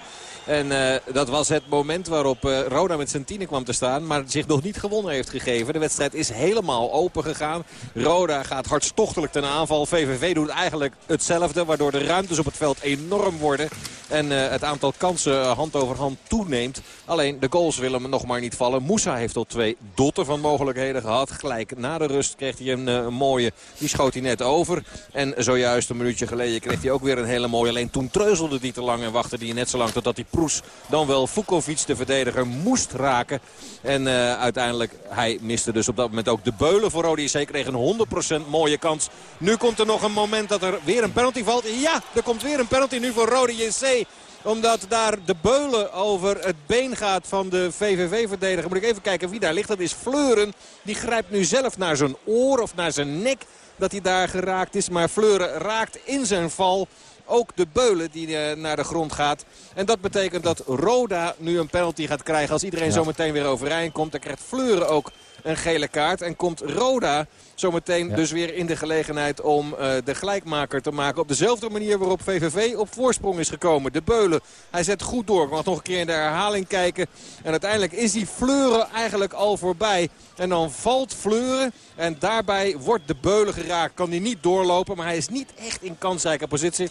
En uh, dat was het moment waarop uh, Roda met zijn tienen kwam te staan. Maar zich nog niet gewonnen heeft gegeven. De wedstrijd is helemaal open gegaan. Roda gaat hartstochtelijk ten aanval. VVV doet eigenlijk hetzelfde. Waardoor de ruimtes op het veld enorm worden. En uh, het aantal kansen hand over hand toeneemt. Alleen de goals willen nog maar niet vallen. Moussa heeft al twee dotten van mogelijkheden gehad. Gelijk na de rust kreeg hij een, een mooie. Die schoot hij net over. En zojuist een minuutje geleden kreeg hij ook weer een hele mooie. Alleen toen treuzelde hij te lang en wachtte hij net zo lang totdat hij Proes dan wel Vukovic, de verdediger, moest raken. En uh, uiteindelijk, hij miste dus op dat moment ook de beulen voor Rode JC. Kreeg een 100% mooie kans. Nu komt er nog een moment dat er weer een penalty valt. Ja, er komt weer een penalty nu voor Rode JC omdat daar de beulen over het been gaat van de VVV-verdediger. Moet ik even kijken wie daar ligt. Dat is Fleuren. Die grijpt nu zelf naar zijn oor of naar zijn nek dat hij daar geraakt is. Maar Fleuren raakt in zijn val ook de Beulen die uh, naar de grond gaat. En dat betekent dat Roda nu een penalty gaat krijgen als iedereen ja. zo meteen weer overeind komt. Dan krijgt Fleuren ook een gele kaart. En komt Roda zometeen ja. dus weer in de gelegenheid om uh, de gelijkmaker te maken. Op dezelfde manier waarop VVV op voorsprong is gekomen. De Beulen, hij zet goed door. Ik mag nog een keer in de herhaling kijken. En uiteindelijk is die Fleuren eigenlijk al voorbij. En dan valt Fleuren. En daarbij wordt de Beulen geraakt. Kan hij niet doorlopen, maar hij is niet echt in kansrijke positie.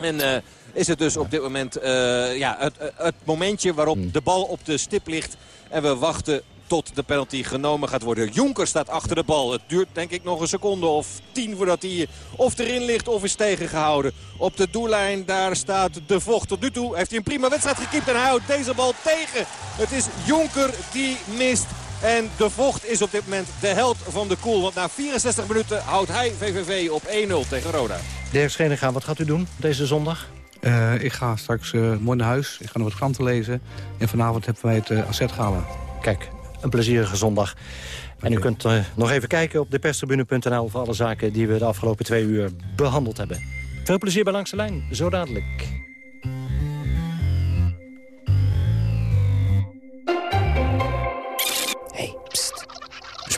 En uh, is het dus op dit moment uh, ja, het, het, momentje waarop Hmm. de bal op de stip ligt. En we wachten tot de penalty genomen gaat worden. Jonker staat achter de bal. Het duurt denk ik nog een seconde of tien voordat hij of erin ligt of is tegengehouden. Op de doellijn daar staat De Vocht. Tot nu toe heeft hij een prima wedstrijd gekiept en hij houdt deze bal tegen. Het is Jonker die mist. En De Vocht is op dit moment de held van de koel. Want na 64 minuten houdt hij VVV op 1-0 tegen Roda. Dirk Schenega, wat gaat u doen deze zondag? Uh, ik ga straks uh, mooi naar huis. Ik ga nog wat kranten lezen. En vanavond hebben wij het uh, Asset Gala. Kijk, een plezierige zondag. En u kunt uh, nog even kijken op deperstribune.nl... voor alle zaken die we de afgelopen twee uur behandeld hebben. Veel plezier bij Langs de Lijn, zo dadelijk.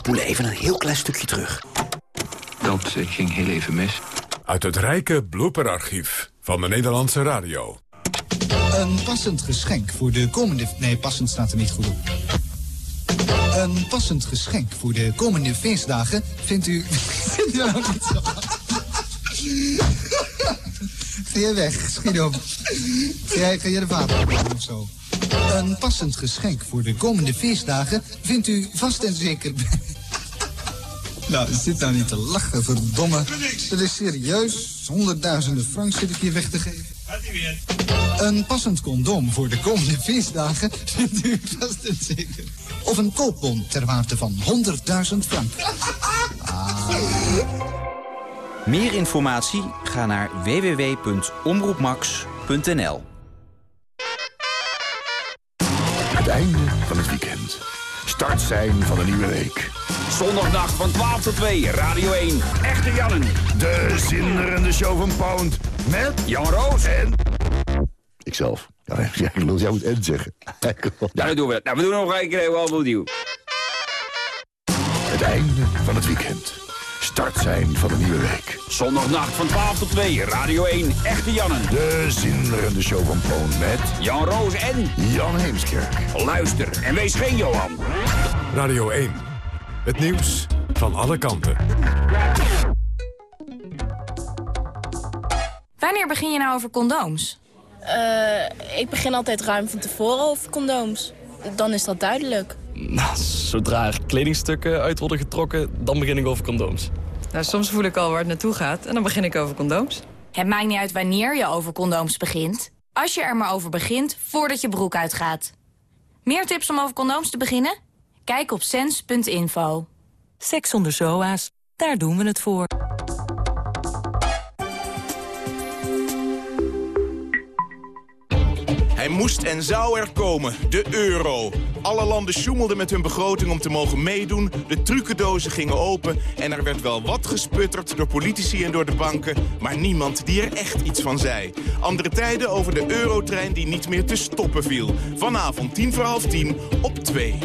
Spoelen even een heel klein stukje terug. Dat ging heel even mis. Uit het rijke blooperarchief van de Nederlandse radio. Een passend geschenk voor de komende... Nee, passend staat er niet goed op. Een passend geschenk voor de komende feestdagen vindt u... nou niet zo... Je weg, schiet op. Ga jij de vader of zo? Een passend geschenk voor de komende feestdagen vindt u vast en zeker... Nou, zit nou niet te lachen, verdomme. Dat is serieus. Honderdduizenden francs zit ik hier weg te geven. Een passend condoom voor de komende feestdagen vindt u vast en zeker. Of een koopbon ter waarde van 100.000 frank. Ah. Meer informatie? Ga naar www.omroepmax.nl Het einde van het weekend. Start zijn van een nieuwe week. Zondagnacht van 12 tot 2, Radio 1. Echte Jannen. De zinderende show van Pound. Met Jan Roos en... Ikzelf. Ja, ik wil, jij moet en zeggen. Ja, dat doen we. Nou, we doen nog een keer even opnieuw. Het einde van het weekend. Start zijn van een nieuwe week. Zondagnacht van 12 tot 2, Radio 1, Echte Jannen. De zinderende show van Poon met... Jan Roos en... Jan Heemskerk. Luister en wees geen Johan. Radio 1. Het nieuws van alle kanten. Wanneer begin je nou over condooms? Uh, ik begin altijd ruim van tevoren over condooms. Dan is dat duidelijk. Nou, zodra er kledingstukken uit worden getrokken, dan begin ik over condooms. Nou, soms voel ik al waar het naartoe gaat en dan begin ik over condooms. Het maakt niet uit wanneer je over condooms begint. Als je er maar over begint, voordat je broek uitgaat. Meer tips om over condooms te beginnen? Kijk op sens.info. Seks zonder zoa's, daar doen we het voor. Moest en zou er komen, de euro. Alle landen sjoemelden met hun begroting om te mogen meedoen. De trucendozen gingen open en er werd wel wat gesputterd door politici en door de banken. Maar niemand die er echt iets van zei. Andere tijden over de eurotrein die niet meer te stoppen viel. Vanavond tien voor half tien op 2.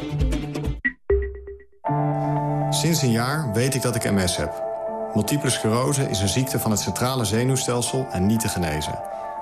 Sinds een jaar weet ik dat ik MS heb. Multiple sclerose is een ziekte van het centrale zenuwstelsel en niet te genezen.